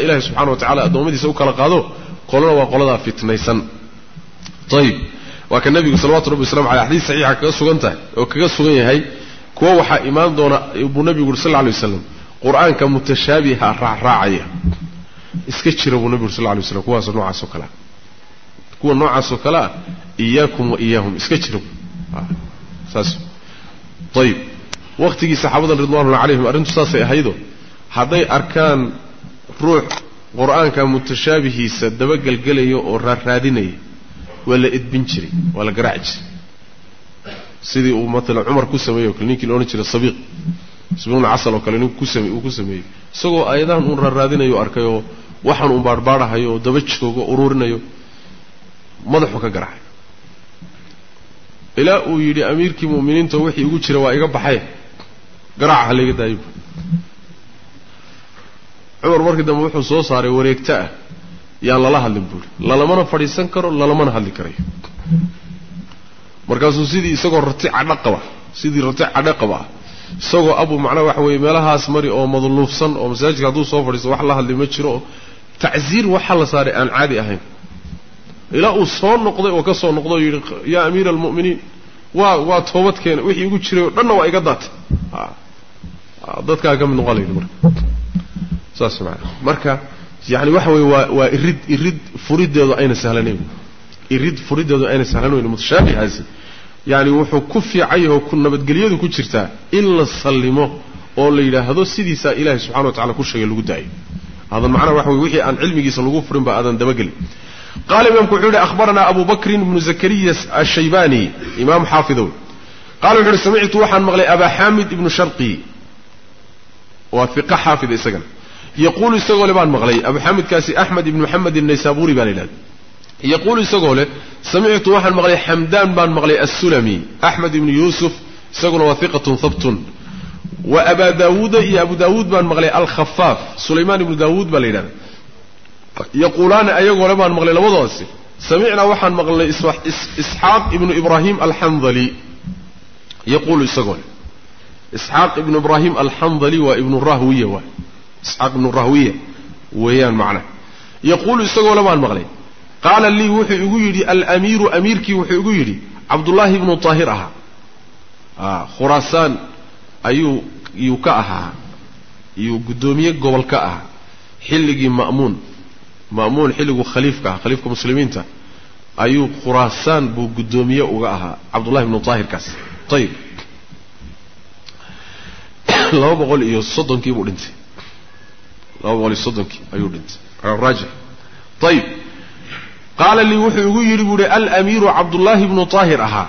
ilaahay subxana wa tacala addoommadiisa u kala qaado qolona waa qoladaa fitnaysan ayib waa ka nebigu salawatu rabbi waslamu aleyh xadiis saxiixa kaga sugan tahay oo kaga sugan yahay kuwa waxaa imaan doona buu nebigu uri sal lla alay waslam qur-aanka mutashaabiha raacraacaya iska jira buu nebigu uri sal lla alay waslam kuwaas noocaas oo kalea kuwa noocaas oo kale ah iyaakum wa iyaahum iska jira saas ayib waqtigii saxaabadan ridwanullahi calayhim arrintu saasay ahaydo. Hadday arkaan ruux qur'aanka mutashaabihiisa dabagelgelaya oo raarraadinaya waa la edbin jiray waa la garaaci jiray. Sidii uu matalan cumar ku sameeyey o kale ninkii la odhan jiray sabiiq. Sabiiqna casal oo kale ninku kusame uu ku sameeyey. Isagoo aayadahan uun raarraadinayo arkay oo waxaan uun baarhbaadhahayo oo daba joogo ururinayo madaxu ka garaacay. Ilaa uu yidhi amiirkii mu'miniinta wixii igu jira waa iga baxay garaaca ha layga daayo. Cumar markii dambe wuxuu soo saaray wareegto ah. Yaan lala hadlin buuri lalamana fadhiisan karo lalamana hadli karayo markaasuu sidii isagoo rati cadho qaba. Sidii rati cadho qaba. Isagoo abu macnaha waxa weeye meelahaas mari oo madluufsan oo masaajidka hadduu soo fadhiisto wax la hadli ma jiro. Oo tacsiir waxaa la saaray aan caadi ahayn. Ilaa uu soo noqday oo ka soo noqday oo yidhi yaa amiira almu'miniin waa waa toobad keena wixii igu jiray oo dhanna waa iga daatay dadkaa ka mid noqon layidhi marka. Saas maanaa marka yani waxa weye waa waa irid irid furideedu ayna sahlanayn. Irid furideedu ayna sahlanayn mutashaabihaasi yani wuxuu ku fiican yaho ku nabadgelyadu ku jirtaa in la sallimo oo la yidhaahdo sidiisaa ilaahay subxana wa tacala ku sheegay lagu daayo. Adan macnaha waxa wey wixii aan cilmigiisa lagu furin ba aadan dabagelin qala imamku wuxuu yihi akhbaranaa abu bakrin ibnu zakariya ashaybani imaam xaafidow. Qala wuxu uhi samictu waxaan maqlay abaa xaamid ibnu sharqi waa iqa xaafida isagana yaquulu isagoo le baan maqlay abu axmed ibn moxamed inaysaburi baa la yidhahda yaquulu isagoo leh samictu waxaan maqlay xamdaan baan maqlay assulami axmed ibnu yuusuf isaguna waa iqatun habtun wa abaa daawuuda iyo abu daawuud baan maqlay alkhafaaf sulaymaan ibnu daawuud baa la yidhahda yaquulaani ayagoo baan maqlay labadaasi samicnaa waxaan maqlay isxaaq ibnu ibraahim alxandali yaquulu isagoo leh isxaaq ibnu ibraahim alxandali waa ibnu rahwiya waay isxaaq ibnu rahwiya weeyaan macnaha yaquulu isagoo le baan maqlay qaala lii wuxuu igu yidhi alamiiru amiirkii wuxuu igu yidhi cabdullaahi ibnu taahir ahaa. Khuraasaan ayuu yuu ka ahaa. Yuu guddoomiye gobol ka ahaa. Xilligii ma'muun ma'muun xilliguu khaliifka ahaa khaliifka muslimiinta ayuu khuraasaan buu guddoomiye uga ahaa cabdullahi ibnu taahirkaas. Ayib laba boqol iyo soddonkii buu dhintay. laba boqol iyo soddonkii ayuu dhintay. Raajix. Ayib qaala lii wuxuu igu yidhi buu ihi alamiiru cabdullaahi ibnu taahir ahaa.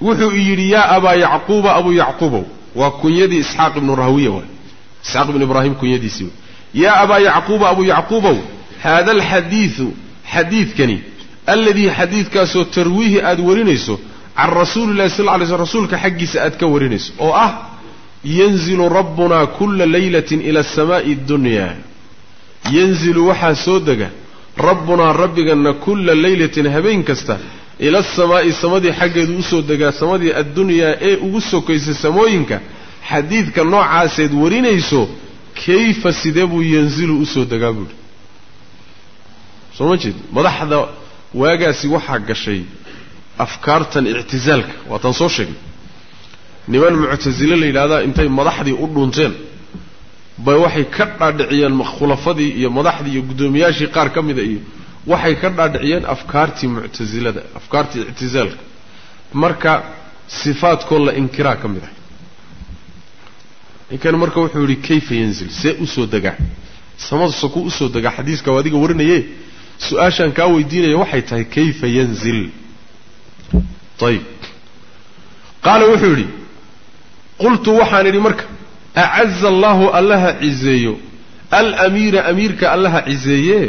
Wuxuu i yidhi yaa abaa yacquuba abuu yacquubow waa kunyadii isxaaq ibnu rahwiya waay. Isxaaq ibnu ibraahim kunyadiisii way yaa abaa yacquuba abuu yacquubow haada alxadiidu xadiidkani alladii xadiidkaasoo tarwiihi aad warinayso can rasuuli llahi sal lla slm rasuulka xaggiisa aad ka warinayso oo ah yanzilu rabbuna kula laylatin ila asamaai addunya yanzilu waxaa soo dega rabbunaa rabbiganna kulla laylatin habeen kasta ila asamaa'i samadii xaggeedu u soo degaa samadii addunyaa ee ugu sokaysa samooyinka. Xadiidka noocaaseed warinayso kayfa sidee buu yanzilu u soo degaa buuhi soo ma jeed? Madaxda waagaasi waxaa gashay afkaartan ictisaalka waataan soo sheegnay niman muctasile la yidhahdaa intay madaxdii u dhunteen bay waxay ka dhaadhiciyeen khulafadii iyo madaxdii iyo guddoomiyaashii qaar ka mida iyo waxay ka dhaadhiciyeen afkaartii muctasilada afkaartii ictisaalka marka sifaadkoo la inkiraa ka mid ah. Ninkan marka wuxuu yidhi kayfa yanzil? See u soo degaa samaduse ku u soo degaa xadiiska adiga warinaye su'aashaan kaa weydiinaya waxay tahay kayfa yanzil? Ayib qaala wuxuu yidhi qultu waxaan idhi marka acaza allahu allaha cizeeyo alamiira amiirka allaha cizeeye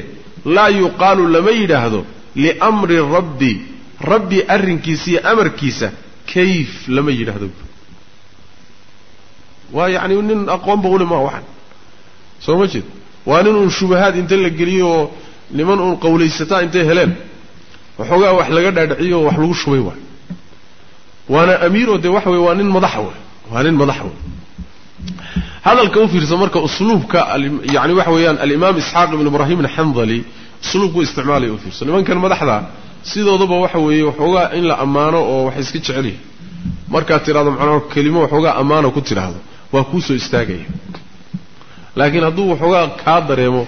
laa yuqaalu lama yidhaahdo liamri rabbi rabbi arrinkiisa iyo amarkiisa kayf lama yidhaahdo. Waa yacni nin aqoonba uli maa waxan. Soo ma jeed waa nin uun shubahaad inta la geliyo oo niman uun qawlaysataa intay heleen waxoogaa wax laga dhaadhiciyo oo wax lagu shubay waay. Waana amiiroo dee waxa weye waa nin madaxa wey waa nin madaxa wey hadalka u fiirsa marka usluubka yani waxa weeyaan alimaam isxaaq ibnu ibraahim alxandali usluubku isticmaalaya u fiirso. Nimankan madaxda sidoodaba waxa weeye waxoogaa in la ammaano oo wax iska jecel yahay. Markaad tidhahdo macnaa kelimo waxoogaa ammaano ku tidhaahdo waa kuu soo istaagaya. Laakiin hadduu waxoogaa kaa dareemo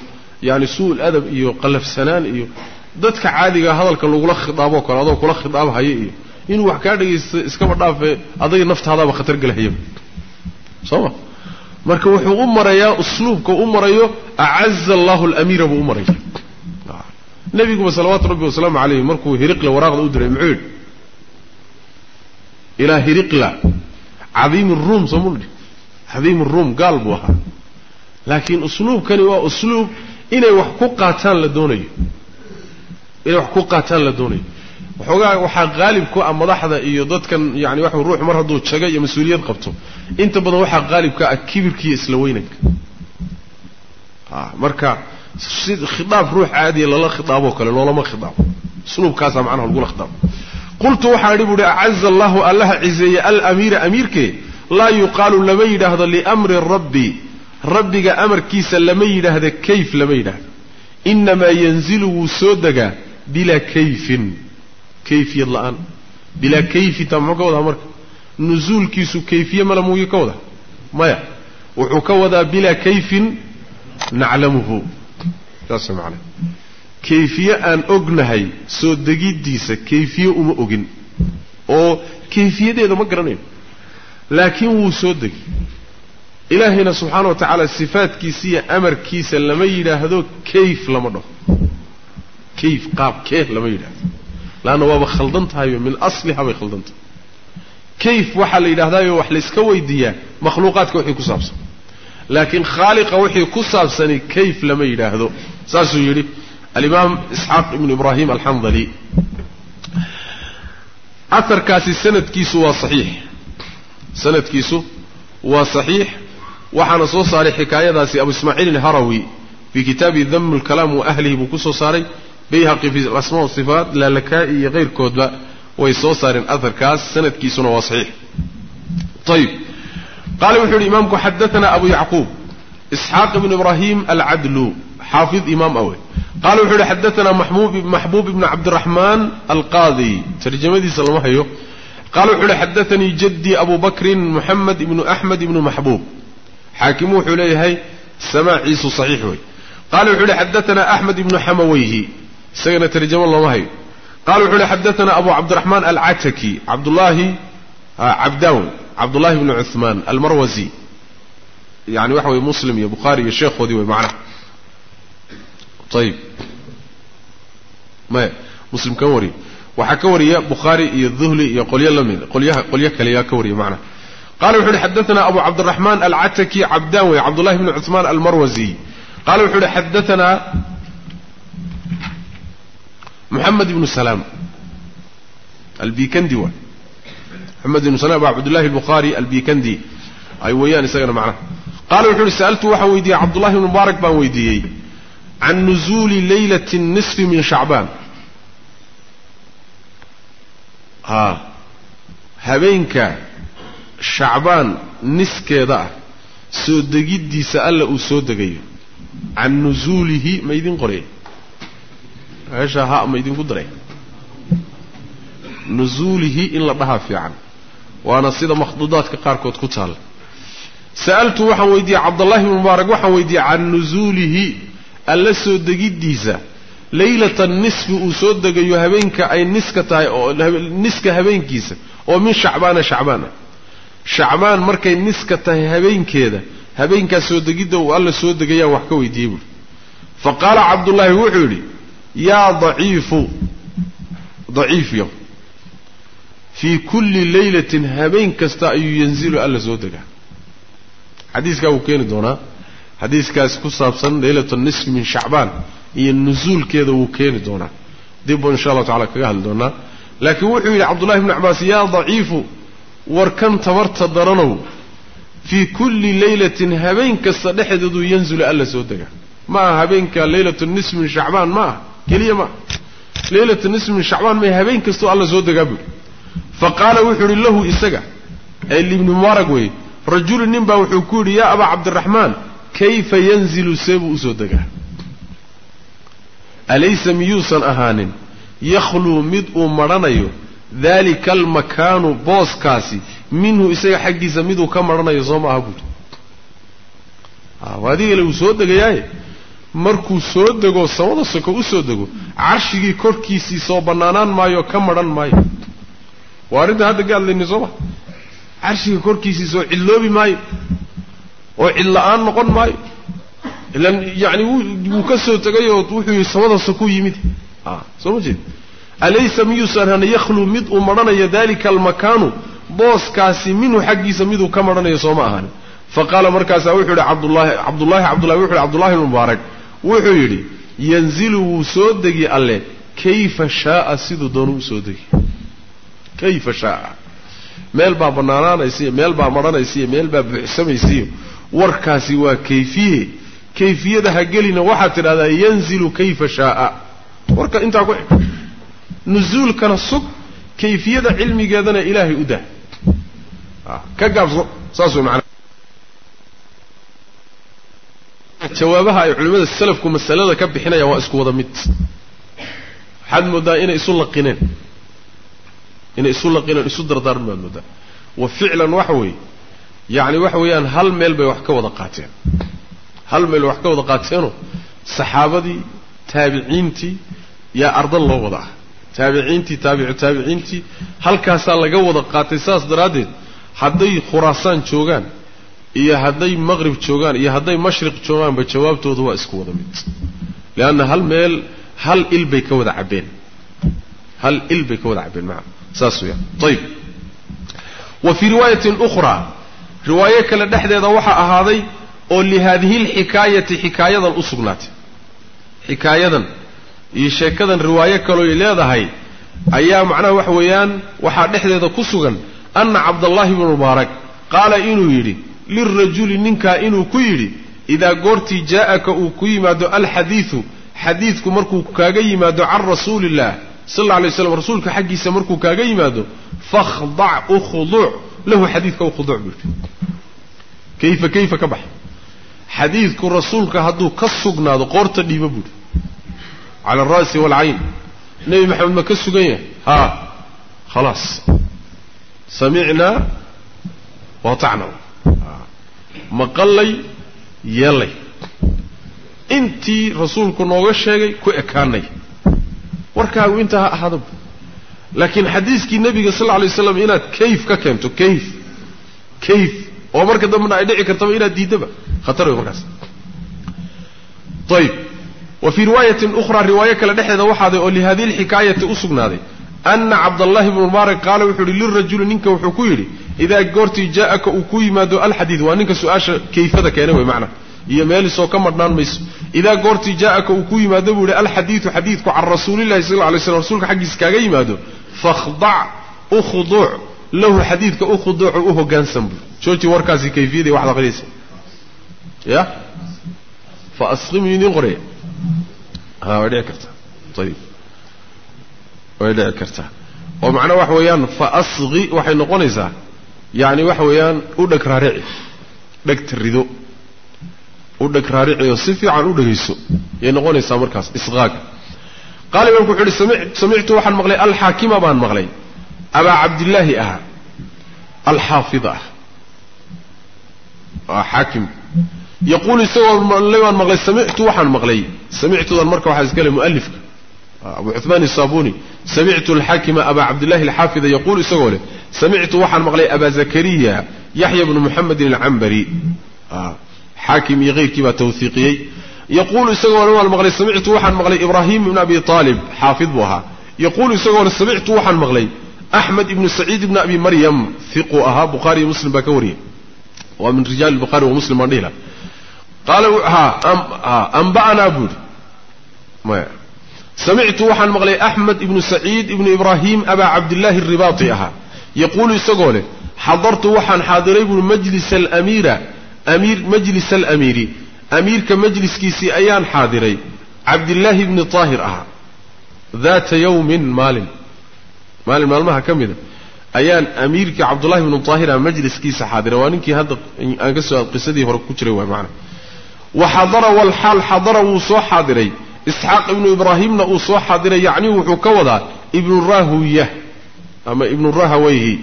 yani su'ul adab iyo qallafsanaan iyo dadka caadiga hadalka lagula khidaaboo kale adoo kula khidaabhaya iyo inuu wax kaa dhagaysto iskaba dhaafe adaga naftaadaaba khatar gelahayaba soo ma? Marka wuxuu u marayaa usluubka u marayo acaza allahu alamiira buu u maraya nebiguba salawaatu rabbi wasalaamu calayh markuu hiriqla waraaqda u diray muxuu yidhi? Ilaa hiriqla. Cadiimi ruum soo mudhi cadiimi ruum gaal buu ahaa. Laakiin usluubkani waa usluub inay wax ku qaataan la doonayo. Inay wax ku qaataan la doonayo waxoogaa waxaa qaalib ku ah madaxda iyo dadkan yani waxa ruuxu mar hadduu jago iyo mas'uuliyad qabto. Inta badan waxaa qaalib ka ah kibirkiiyo isla weynanka. A marka si khidaab ruux caadiya lala khidaaboo kale loolama khidaabo usluubkaasaa macnaha lagula khidaabo qultu waxaan idhi buuhi acaza allahu allaha cizeeye alamiira amiirke laa yuqaalu lama yidhaahdo liamri rabbi. Rabbiga amarkiisa lama yidhaahdo kayf lama yidhaahdo. Inamaa yanzilu wuu soo degaa bilaa kayfin kayfiyad la'aan. Bilaa kayfi taa muxuu ka wadaa marka nusuulkiisu kayfiye mala muuyo ka wadaa maya wuxuu ka wadaa bilaa kayfin naclamuhu. Saas macana kayfiye aan ognahay soo degiddiisa kayfiye uma ogin. Oo kayfiyadeeda ma garanayo laakiin wuu soo degi. Ilaahayna subxaana wa tacaala sifaadkiisa iyo amarkiisa lama yidhaahdo kayf lama dhaho kayf qaabkee lama yidhaahdo laanna waaba khaldan tahayo min asliha bay khaldan tahay kayf waxaa la yidhahdaayo wax layska weydiiyaa makhluuqaadka wixii ku saabsan laakiin khaaliqa wixii ku saabsani kayf lama yidhaahdo saasuu yidhi alimaam isxaaq ibnu ibraahim alxandali aharkaasi sanadkiisu waa saxiix sanadkiisu waa saxiix waxaana soo saaray xikaayadaasi abu ismaaciil alharawi fii kitaabi dam lkalaam wa ahlihi buu ku soo saaray bayhaqi fi asmaa sifaat laalakaa'i iyo keyrkoodba way soo saareen aharkaas sanadkiisuna waa saxiix. Ayib qaala wuxuu yidhi imaamku xadaanaa abu yacquub isxaaq ibnu ibraahim alcadlu xaafid imaam awe. Qala wuxuu yihi xadaanaa maxbuub ibnu cabdiraxmaan alqaadi. Tarjamadiisa lama hayo. Qala wuxuu yihi xadaanii jadii abu bakrin muxamed ibnu axmed ibnu maxbuub. Xaakimu wuxuu leeyahay samaaciisu saxiix wey. Qala wuxuu yihi xadaanaa axmed ibnu xamaweyhi isagana tarjamo looma hayo qala wuxuu yihi xadaanaa abu cabdiraxmaan alcataki cabdullaahi cabdawn cabdullahi bnu cuثmaan almarwazi yani waxa weye muslim iyo bukhaari iyo sheekhoodii wey macnaha ayib maya muslim kan wariya waxaa ka wariya bukhaari iyo duhli iyo qolyo la mid qolyaha qolyo kale yaa ka wariya macnaha qala wuxu uhi xadaanaa abu cabdiraxmaan alcataki cabdan wey cabdullahi bnu cuثmaan almarwazi qala wuxuu uhi xadaanaa muxamed ibnu salaam albikandi waay moxamed ibnu salam abu cabdillahi albukhaari albikandi ay weeyaan isagana macnaha qala wuxuu uhi sa'altu waxaan weydiiyey cabdullahi ibnu mubaarak baan weydiiyey can nuzuuli leylati nisfi min shacbaan a habeenka shacbaan niskeeda ah soo degiddiisa alla uu soo degayo can nuzuulihi ma idin qorey meesha ha ma idinku daray. Nuzuulihi in la dhahaa fiican. Waana sida makhduudaadka qaarkood ku taalla sa'altu waxaan weydiiyey cabdullahi ibnu mubaarak waxaan weydiiyey can nuzuulihi alla soo degiddiisa. Leylata nisfi uu soo degayo habeenka ay niska tahay oo niska habeenkiisa oo min shacbaana shacbaan ah shacbaan markay niska tahay habeenkeeda habeenkaas soo degidda uu alla soo degayaan wax ka weydiiyey buuri fa qaala cabdullaahi wuxuu yidhi yaa daciifu daciifyo fii kulli leylatin habeen kasta ayuu yanzilu alla soo degaa xadiiskaa wuu keeni doonaa xadiiskaas ku saabsan leylatu nisfi min shacbaan iyo nusuulkeeda wuu keeni doonaa dib buu insha allahu tacala kaga hadli doonaa laakiin wuxuu yidhi cabdullahi bnu cabbaas yaa daciifu warkan tabarta daranow fii kulli leylatin habeen kasta dhexdeeduu yanzilu alla soo degaa ma aha habeenka leylatu nisfi min shacbaan ma aha keliya ma. Aha leylatu nisfi min shacbaan may habeen kastoo alla soo degaa buuri fa qaala wuxuu yidhi lahu isaga. Ee libni mubaarak weeye rajulu nin baa wuxuu ku yidhi yaa abaa cabdiraxmaan kayfa yanzilu see buu u soo degaa? Alaysa miyuusan ahaanin? Yakhluu mid uu madhanayo daalika almakaanu booskaasi minhu isaga xaggiisa miduu ka madhanayo soo maaha buuri adigale uu soo degayaaye markuu soo dego samada soko u soo dego carshigii korkiisii soo bannaanaan maayo ka madhan maayo. Waa arrinta hadda ka hadlayni sooma carshiga korkiisii soo cidloobi maayo oo cidla-aan noqon maayo. Ilan yacni wuu ka soo tegay oo wuxuu yihi samada sokuu yimid. Soo ma jeed alaysa miyuusan hana yakhluu mid uu madhanayo dalika almakaanu booskaasi minhu xaggiisa miduu ka madhanayo sooma fa qaala markaasaa wuxuu yihi cabdullaahi cabdullaahi cabdullahi wuxu yihi cabdullahi mubaarak wuxuu yidhi yanzilu wuu soo degi alle. Kayfa shaaa siduu doonu u soo degi kayfa shaaa. Meel baa bannaanaanaysiiyo meel baa madhanaysiiyo meel baa buuxsamaysiiyo. Warkaasi waa kayfiye. Kayfiyada ha gelina waxaad tidhahdaa yanzilu kayfa shaaa. Warka intaa ku xig sug. Kayfiyada cilmigeedana ilaahay u dah ka gaabso saas way macana jawaabaha ay culimmada salafku masalada ka bixinayaan waa isku wada mid. Waxaad mooddaa inay isu laqineen. Inay isu laqineen isu dardaarmin baad mooddaa wa ficlan waxa weeye yacni waxa weeyaan hal meel bay wax ka wada qaateen. Hal meel bay wax ka wada qaateenoo saxaabadii taabiciintii yaa ardan loo wada ah. Taabiciintii taabicu taabiciintii halkaasaa laga wada qaatay saas daraaddeed hadday khuraasaan joogaan iyo hadday maqrib joogaan iyo hadday mashriq joogaanba jawaabtoodu waa isku wada mid. Leanna hal meel hal il bay ka wada cabbeen. Hal il bay ka wada cabbeen maca saas weyaan ayib wa fii riwaayatin ukhraa riwaayo kale dhexdeeda waxaa ahaaday oo lihaadihi lxikaayati xikaayadan u sugnaatay. Xikaayadan iyo sheekadan riwaayo kalooy leedahay ayaa macnaha waxa weeyaan waxaa dhexdeeda ku sugan anna cabdallaahi bnu mubaarak qaala inuu yidhi lirajuli ninkaa inuu ku yidhi idaa goortii jaa'aka uu ku yimaado alxadiidu xadiidku markuu kaaga yimaado can rasuuli illah sal alla alay slam rasuulka xaggiisa markuu kaaga yimaado fakhdac ukhuduuc lahu xadiidka ukhuduuc buu yidhi. Kayfa kayfa ka bax xadiidku rasuulka hadduu ka sugnaado qoorta dhiiba buuhi cala alra'si waalcayn nebi maxamed ma ka sugan yahay? Haa. Khalaas. Samicnaa waatacna maqallay yeellay intii rasuulku nooga sheegay ku ekaanay. Warkaagu intaa ha ahaadaba laakiin xadiiskii nebiga sal lla alay waslam inaad kayf ka keento kayf kayf. Oo marka dambena ay dhici kartaba inaad diiddaba khatar wey markaas. Ayib wa fii riwaayatin ukhraa riwaayo kale dhexdeeda waxaaday oo lihadihi lxikaayati u sugnaaday ana cabdallahi bnu mubaarak qaala wuxuu yihi lirajuli ninka wuxuu ku yidhi idaa goortii jaa'aka uu ku yimaado alxadiid waa ninka su'aasha kayfada keena wey macna iyo meelisoo ka madhnaan mayso. Idaa goortii jaa'aka uu ku yimaado buu yihi alxadiidu xadiidku can rasuulillahi sal lla slam rasuulka xaggiisa kaaga yimaado fakhdac ukhuduuc lahu xadiidka ukhuduucu u hoggaansan buu. Jooji warkaasi kayfiyadii waxaad aqrinaysa ya? Fa asqim idiin qoraya ha way dhici kartaa. Ayib way dhici kartaa oo macnaa waxa weeyaan fa asqi waxay noqonaysaa yacni waxa weeyaan u dheg raarici dhegta rido u dheg raarici oo si fiican u dhegayso yay noqonaysaa markaas isqaaga qaala imaamku wuxu uhi samictu waxaan maqlay alxaakima baan maqlay. Abaa cabdillaahi ahaa alxaafid ah. Waa xaakim yaquulu isagoo male baan maqlay samictu waxaan maqlay. Samictudan marka waxaa iskale mualifka abu cumaan isabuni samictu alxaakima abaa cabdillahi alxaafida yaquul isagoo leh samictu waxaan maqlay abaa zakariya yaxya bnu muxamedin alcambari xaakim ah, iyo keyrkii baa tawhiiqiyey yaquulu isagoo le waan maqlay samictu waxaan maqlay ibraahim ibn abi aalib xaafid buu ahaa. Yaquulu isagoo le samictu waxaan maqlay axmed ibnu saciid ibni abi maryam iquu ahaa bukhaariiyo muslim baa ka wariyay waa min rijaal buhaari wa muslim baan dhihila qaala ah, anba'anaa buuhi samictu waxaan maqlay axmed ibnu saciid ibnu ibraahim abaa cabdillaahi aribaati ahaa yaquulu isagoo leh xadartu waxaan xaadiray buuri majlis alamiira amiir majlis alamiiri amiirka majliskiisii ayaan xaadiray cabdillaahi bni taahir ahaa daata yawmin maalin maalin maalmaha ka mida ayaan amiirkii cabdullahi bnu taahira majliskiisa xaadiray waa ninkii hadda aan ka soo qisadii hore ku jiray waay macanaa wa xadara walxaal xadara wuu soo xaadiray isxaaq ibnu ibraahimna uu soo xadiray yacni wuxuu ka wadaa ibnu rahuya ama ibnu rahawayhi.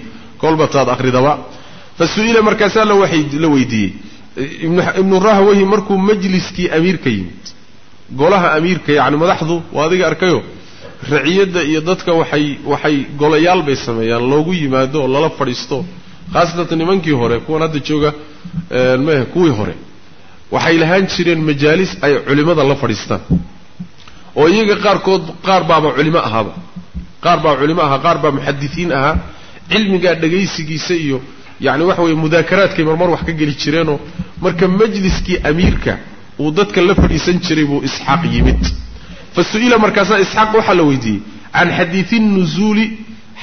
Kolbataad akhridaba. Fa su'ila markaasaa la weydiiyey. Ibnu rahawayhi markuu majliskii amiirka yimid golaha amiirka yacni madaxdu waa adiga arkayo raciyadda iyo dadka waxay waxay golayaal bay sameeyaan loogu yimaado oo lala fadhiisto khaasatan nimankii hore kuwan hadda jooga kuwii hore. Waxay lahaan jireen majaalis ay culimmada la fadhiistaan oo iyaga qaarkood qaar baaba culimo ahaaba. Qaar baa culimo ahaa qaar baa muxadisiin ahaa. Cilmigaa dhegaysigiisa iyo yacni waxa weye mudaakaraadkay marmar wax ka geli jireenoo marka majliskii amiirka uu dadka la fadhiisan jiray buu isxaaq yimid. Fa markaasaa isxaaq waxaa la weydiiyey can xadiidi nuzuuli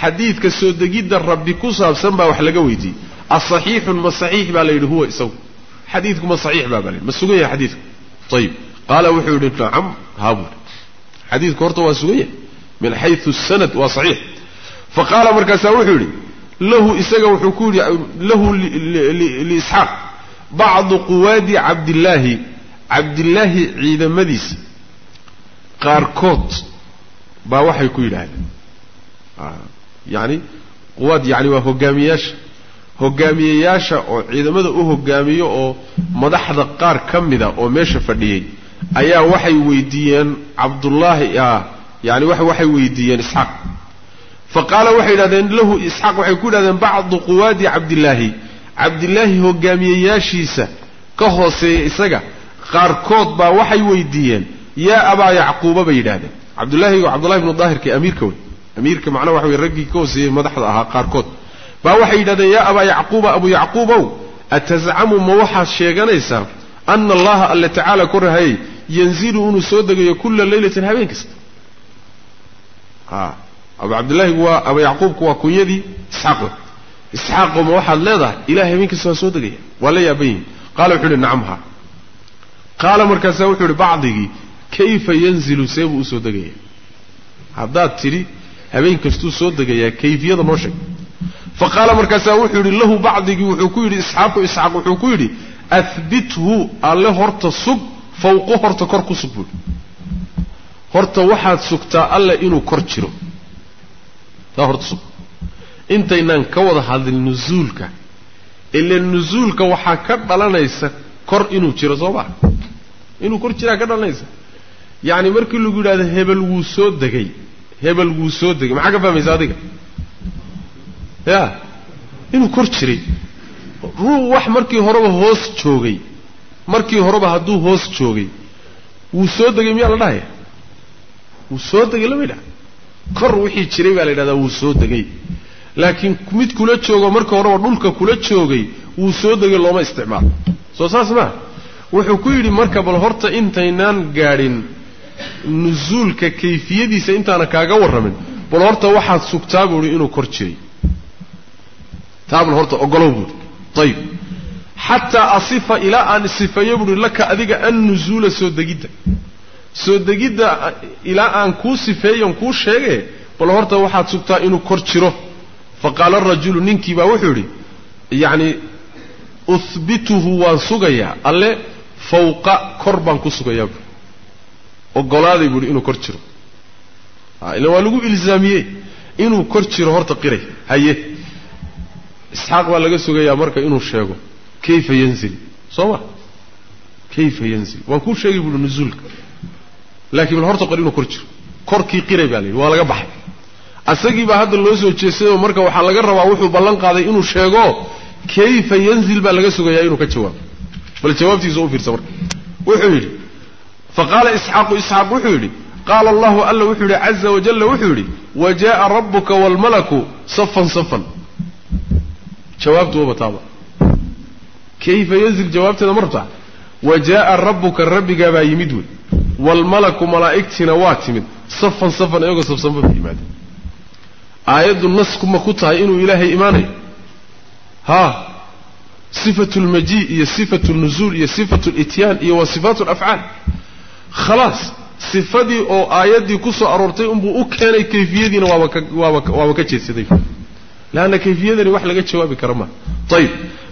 xadiidka soo degidda rabbi ku saabsan baa wax laga weydiiyey. Asaxiixun ma saxiix baa la yidhi huwa isagu. Xadiidku ma saxiix baa baa la yidhi ma sugan yahay xadiidku. Ayib qaala wuxuu yidhi nacam haabul xadiidku horta waa sugan yahay min xayu sanad waa saxiix. Fa qaala markaasaa wuxuu yidhi lahu isaga wuxuu ku yidhi lahu liisxaaq bacdu quwaadi cabdillaahi cabdillaahi ciidamadiisa qaarkood baa waxay ku yidhaahdeen. Yacni quwaad yacni waa hogaamiyeyaasha. Hogaamiyeyaasha oo ciidamada u hogaamiyo oo madaxda qaar ka mida oo meesha fadhiyey ayaa waxay weydiiyeen cabdullaahi yani waxay weydiiyeen isxaaq. Fa qaala waxay yidhahdeen lahu isxaaq waxay ku yidhahdeen bacdu quwaadi cabdillaahi. Cabdillaahi hogaamiyeyaashiisa ka hooseeya isaga qaarkood baa waxay weydiiyeen yaa abaa yacquuba bay yidhahdeen cabdullahi cabdullahi bnu daahirka amiirka wey. Amiirka macnaha waxa wey raggii ka hooseeyey madaxda ahaa qaarkood. Baa waxay yidhahdeen yaa abaa yacquuba abu yacquubow atascamu ma waxaad sheeganaysaa ana allaha alle tacaala korahayey yanzilu inuu soo degayo kulla leylatin habeen kasta a abu cabdillahi waa abu yacquubku waa kunyadii isxaaq isxaaqo ma waxaad leedahay ilahay habeen kasta waa soo degaya waa la yaaban yihiin qaala wuxuu ihi nacam ha qaala markaasaa wuxuu ihi bacdigii kayfa yanzilu see buu u soo degaya haddaad tidhi habeen kastuu soo degayaa kayfiyada noo sheeg fa qaala markaasaa wuxuu yidhi lahu bacdigii wuxuu ku yidhi isxaaqu isxaaq wuxuu ku yidhi ahbithu alle horta sug fawqo horta kor ku sug buuhi horta waxaad sugtaa alle inuu kor jiro taa horta sug intaynaan ka wada hadlin nusuulka ila nusuulka waxaa ka dhalanaysa kor inuu jiro soo maa inuu kor jiraa ka dhalanaysa yacni markii lagu yidhahdo hebel wuu soo degay hebel wuu soo degay maxaa ka fahmaysa adiga ya inuu kor jiray ruu wax markii horeba hoos joogay. Markii horeba hadduu hoos joogay. Wuu soo degay miyaa la dhahaya wuu soo degay lama yidhaha kor wixii jiray baa la yidhahdaa wuu soo degay. Laakiin mid kula joogo markii horeba dhulka kula joogay wuu soo degay looma isticmaalo soo saas maa wuxuu ku yidhi marka bal horta intaynaan gaadhin nusuulka kayfiyadiisa intaana kaaga warramin. Bal horta waxaad sugtaa buuhi inuu kor jiray taa bal horta ogolow buuhi ayib xataa asifa ilaa aan sifeeyo buuhi laka adiga annuzuula soo degidda. Soo degidda ilaa aan kuu sifeeyon kuu sheege bal horta waxaad sugtaa inuu kor jiro. Fa qaala arajulu ninkii baa wuxuu yidhi yacni uhbituhu waan sugayaa alle fawqa kor baan ku sugayaa buui ogolaaday buuhi inuu kor jiro. Ila waa lagu ilzaamiyey. Inuu kor jiro horta qiray. Haye isxaaq baa laga sugayaa marka inuu sheego kayfa yanzil? Soo ma? Kayfa yanzil? Waan kuu sheegay buuhi nuzuulka laakiin bal horta qor inuu kor jiro. Korkii qiray baa la yidhi waa laga baxay. Asagii baa hadda loo soo jeestayoo marka waxaa laga rabaa wuxuu ballan qaaday inuu sheego kayfa yanzil? baa laga sugayaa inuu ka jawaabo bal jawaabtiisa u fiirsa marka. Wuxuu yidhi fa qaala isxaaqu isxaaq wuxuu yidhi qaala allahu alla wuxuu yidhi caza wajalla wuxuu yidhi wa jaءa rabuka wاlmalaku safan safan jawaabtu waba taaba. Kayfa yanzil jawaabteeda ma rabtaa? Wa jaءa rabuka rabbigaa baa yimid wey. Waalmalaku malaa'igtiina waa timid. Safan safan iyagoo safsanba ba yimaadeen aayaddu nasku ma ku tahay inuu ilaahay imaanayo? Haa sifatu lmaji iyo sifatu lnuzuul iyo sifatu lityaan iyo waa sifaatu alafcaal khalaas sifadii oo aayaddii ku soo aroortay unbuu u keenay kayfiyadiina waaba ka waaba waaba ka jeedsaday leanna kayfiyadani wax laga jawaabi kara maa ayib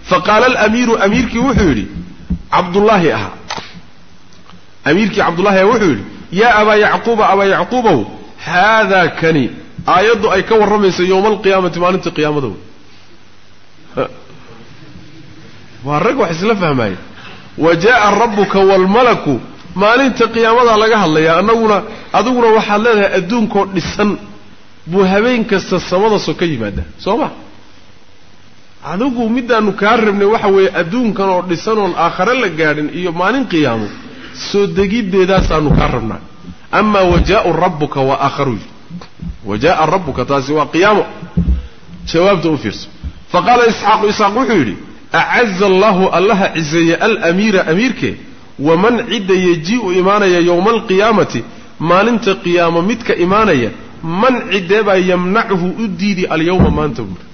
fa qaala alamiiru amiirkii wuxuu yidhi cabdullaahi ahaa amiirkii cabdullahi ahaa wuxuu yidhi yaa abaa yacquuba abaa yacquubow haadaa kani aayaddu ay ka warramaysa yowma alqiyaamati maalinta qiyaamada wey waa rag wax isla fahmaaya wa jaa'a rabbuka waalmalaku maalinta qiyaamadaa laga hadlayaa annaguna adiguna waxaad leedahay adduunkoo dhisan buu habeen kasta samada so ka yimaada. Soo ma? Adigu midaanu kaa rabnay waxa weeye adduunkan oo dhisan oon aakhare la gaadhin iyo maalin qiyaamo soo degiddeedaasaanu kaa rabnaa. Amaa wajaau rabbuka waa aakharuy wajaaa rabbuka taasi waa qiyaamo. Jawaabta u fiirso. Fa qaala isxaaqu isxaaq wuxuu yidhi acaza allahu allaha ciseeye alamiira amiirke waman cidda yeji-u imaanaya yowma alqiyaamati maalinta qiyaamo midka imaanaya man ciddee baa yamnachu u diidi alyawma maanta buuri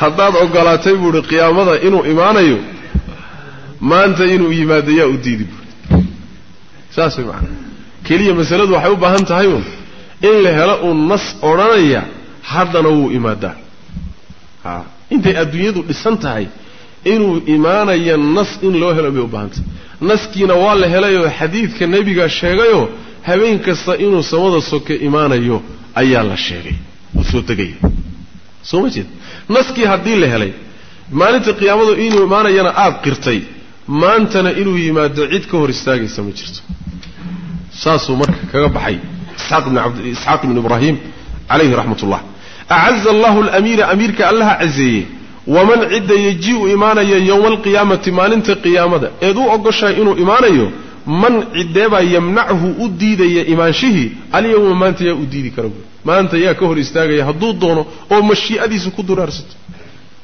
haddaad ogolaatay buuhi qiyaamada inuu imaanayo maanta inuu yimaado yaa u diidi buuri saas way macana keliya masaladu waxay u baahan tahay uun in la helo uun nas odhanaya haddana wuu imaadaa. A intay adduunyadu dhisan tahay inuu imaanaya nas in loo helo bay u baahan tahay naskiina waa la helayoo xadiidka nebiga sheegayoo habeen kasta inuu samada soke imaanayo ayaa la sheegay. Uu soo degaya soo ma jeed? Naskii haddii la helay maalinta qiyaamadu inuu imaanayana aada qirtay maantana inuu yimaado cid ka hor istaagaysa ma jirto. Saasuu marka kaga baxay isxaaq ibnu ibraahim calayhi raxmat ullah acaza allahu alamiira amiirka allaha cazeeye ومن عدى يجي إيمانا يوم القيامة ما انت قيامة. إذو أقشى إنو إيمانا من عدى يمنعه أديد إيمان شهي اليوم ما انت يأديد كرب ما انت يا كهر استاغ يهدو الدونو أو مشي أديس كدر أرسد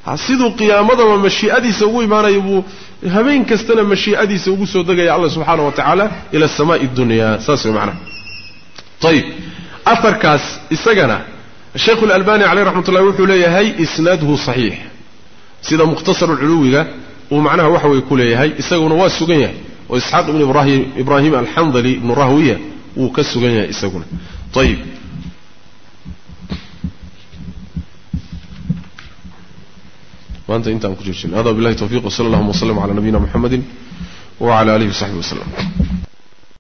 حسيدو قيامة ومشي أديس هو إيمانا يبو همين كستنا مشي أديس هو سودغ يا الله سبحانه وتعالى إلى السماء الدنيا. ساسي معنا. طيب أفركاس استغنى الشيخ الألباني عليه رحمة الله وحوله هي إسناده صحيح. Sida mukhtasarulculuwiga uu macnaha waxa weye ku leeyahay isaguna waa sugan yahay oo isxaaq ibnu ibrahim ibraahim alxandali ibnu rahwiya wuu ka sugan yahay isaguna ayib maanta intaan ku joojin hada billahi tawfiq wsala allahuma wslm cala nabiyina muxamedi wcala alihi wasaxbi waslem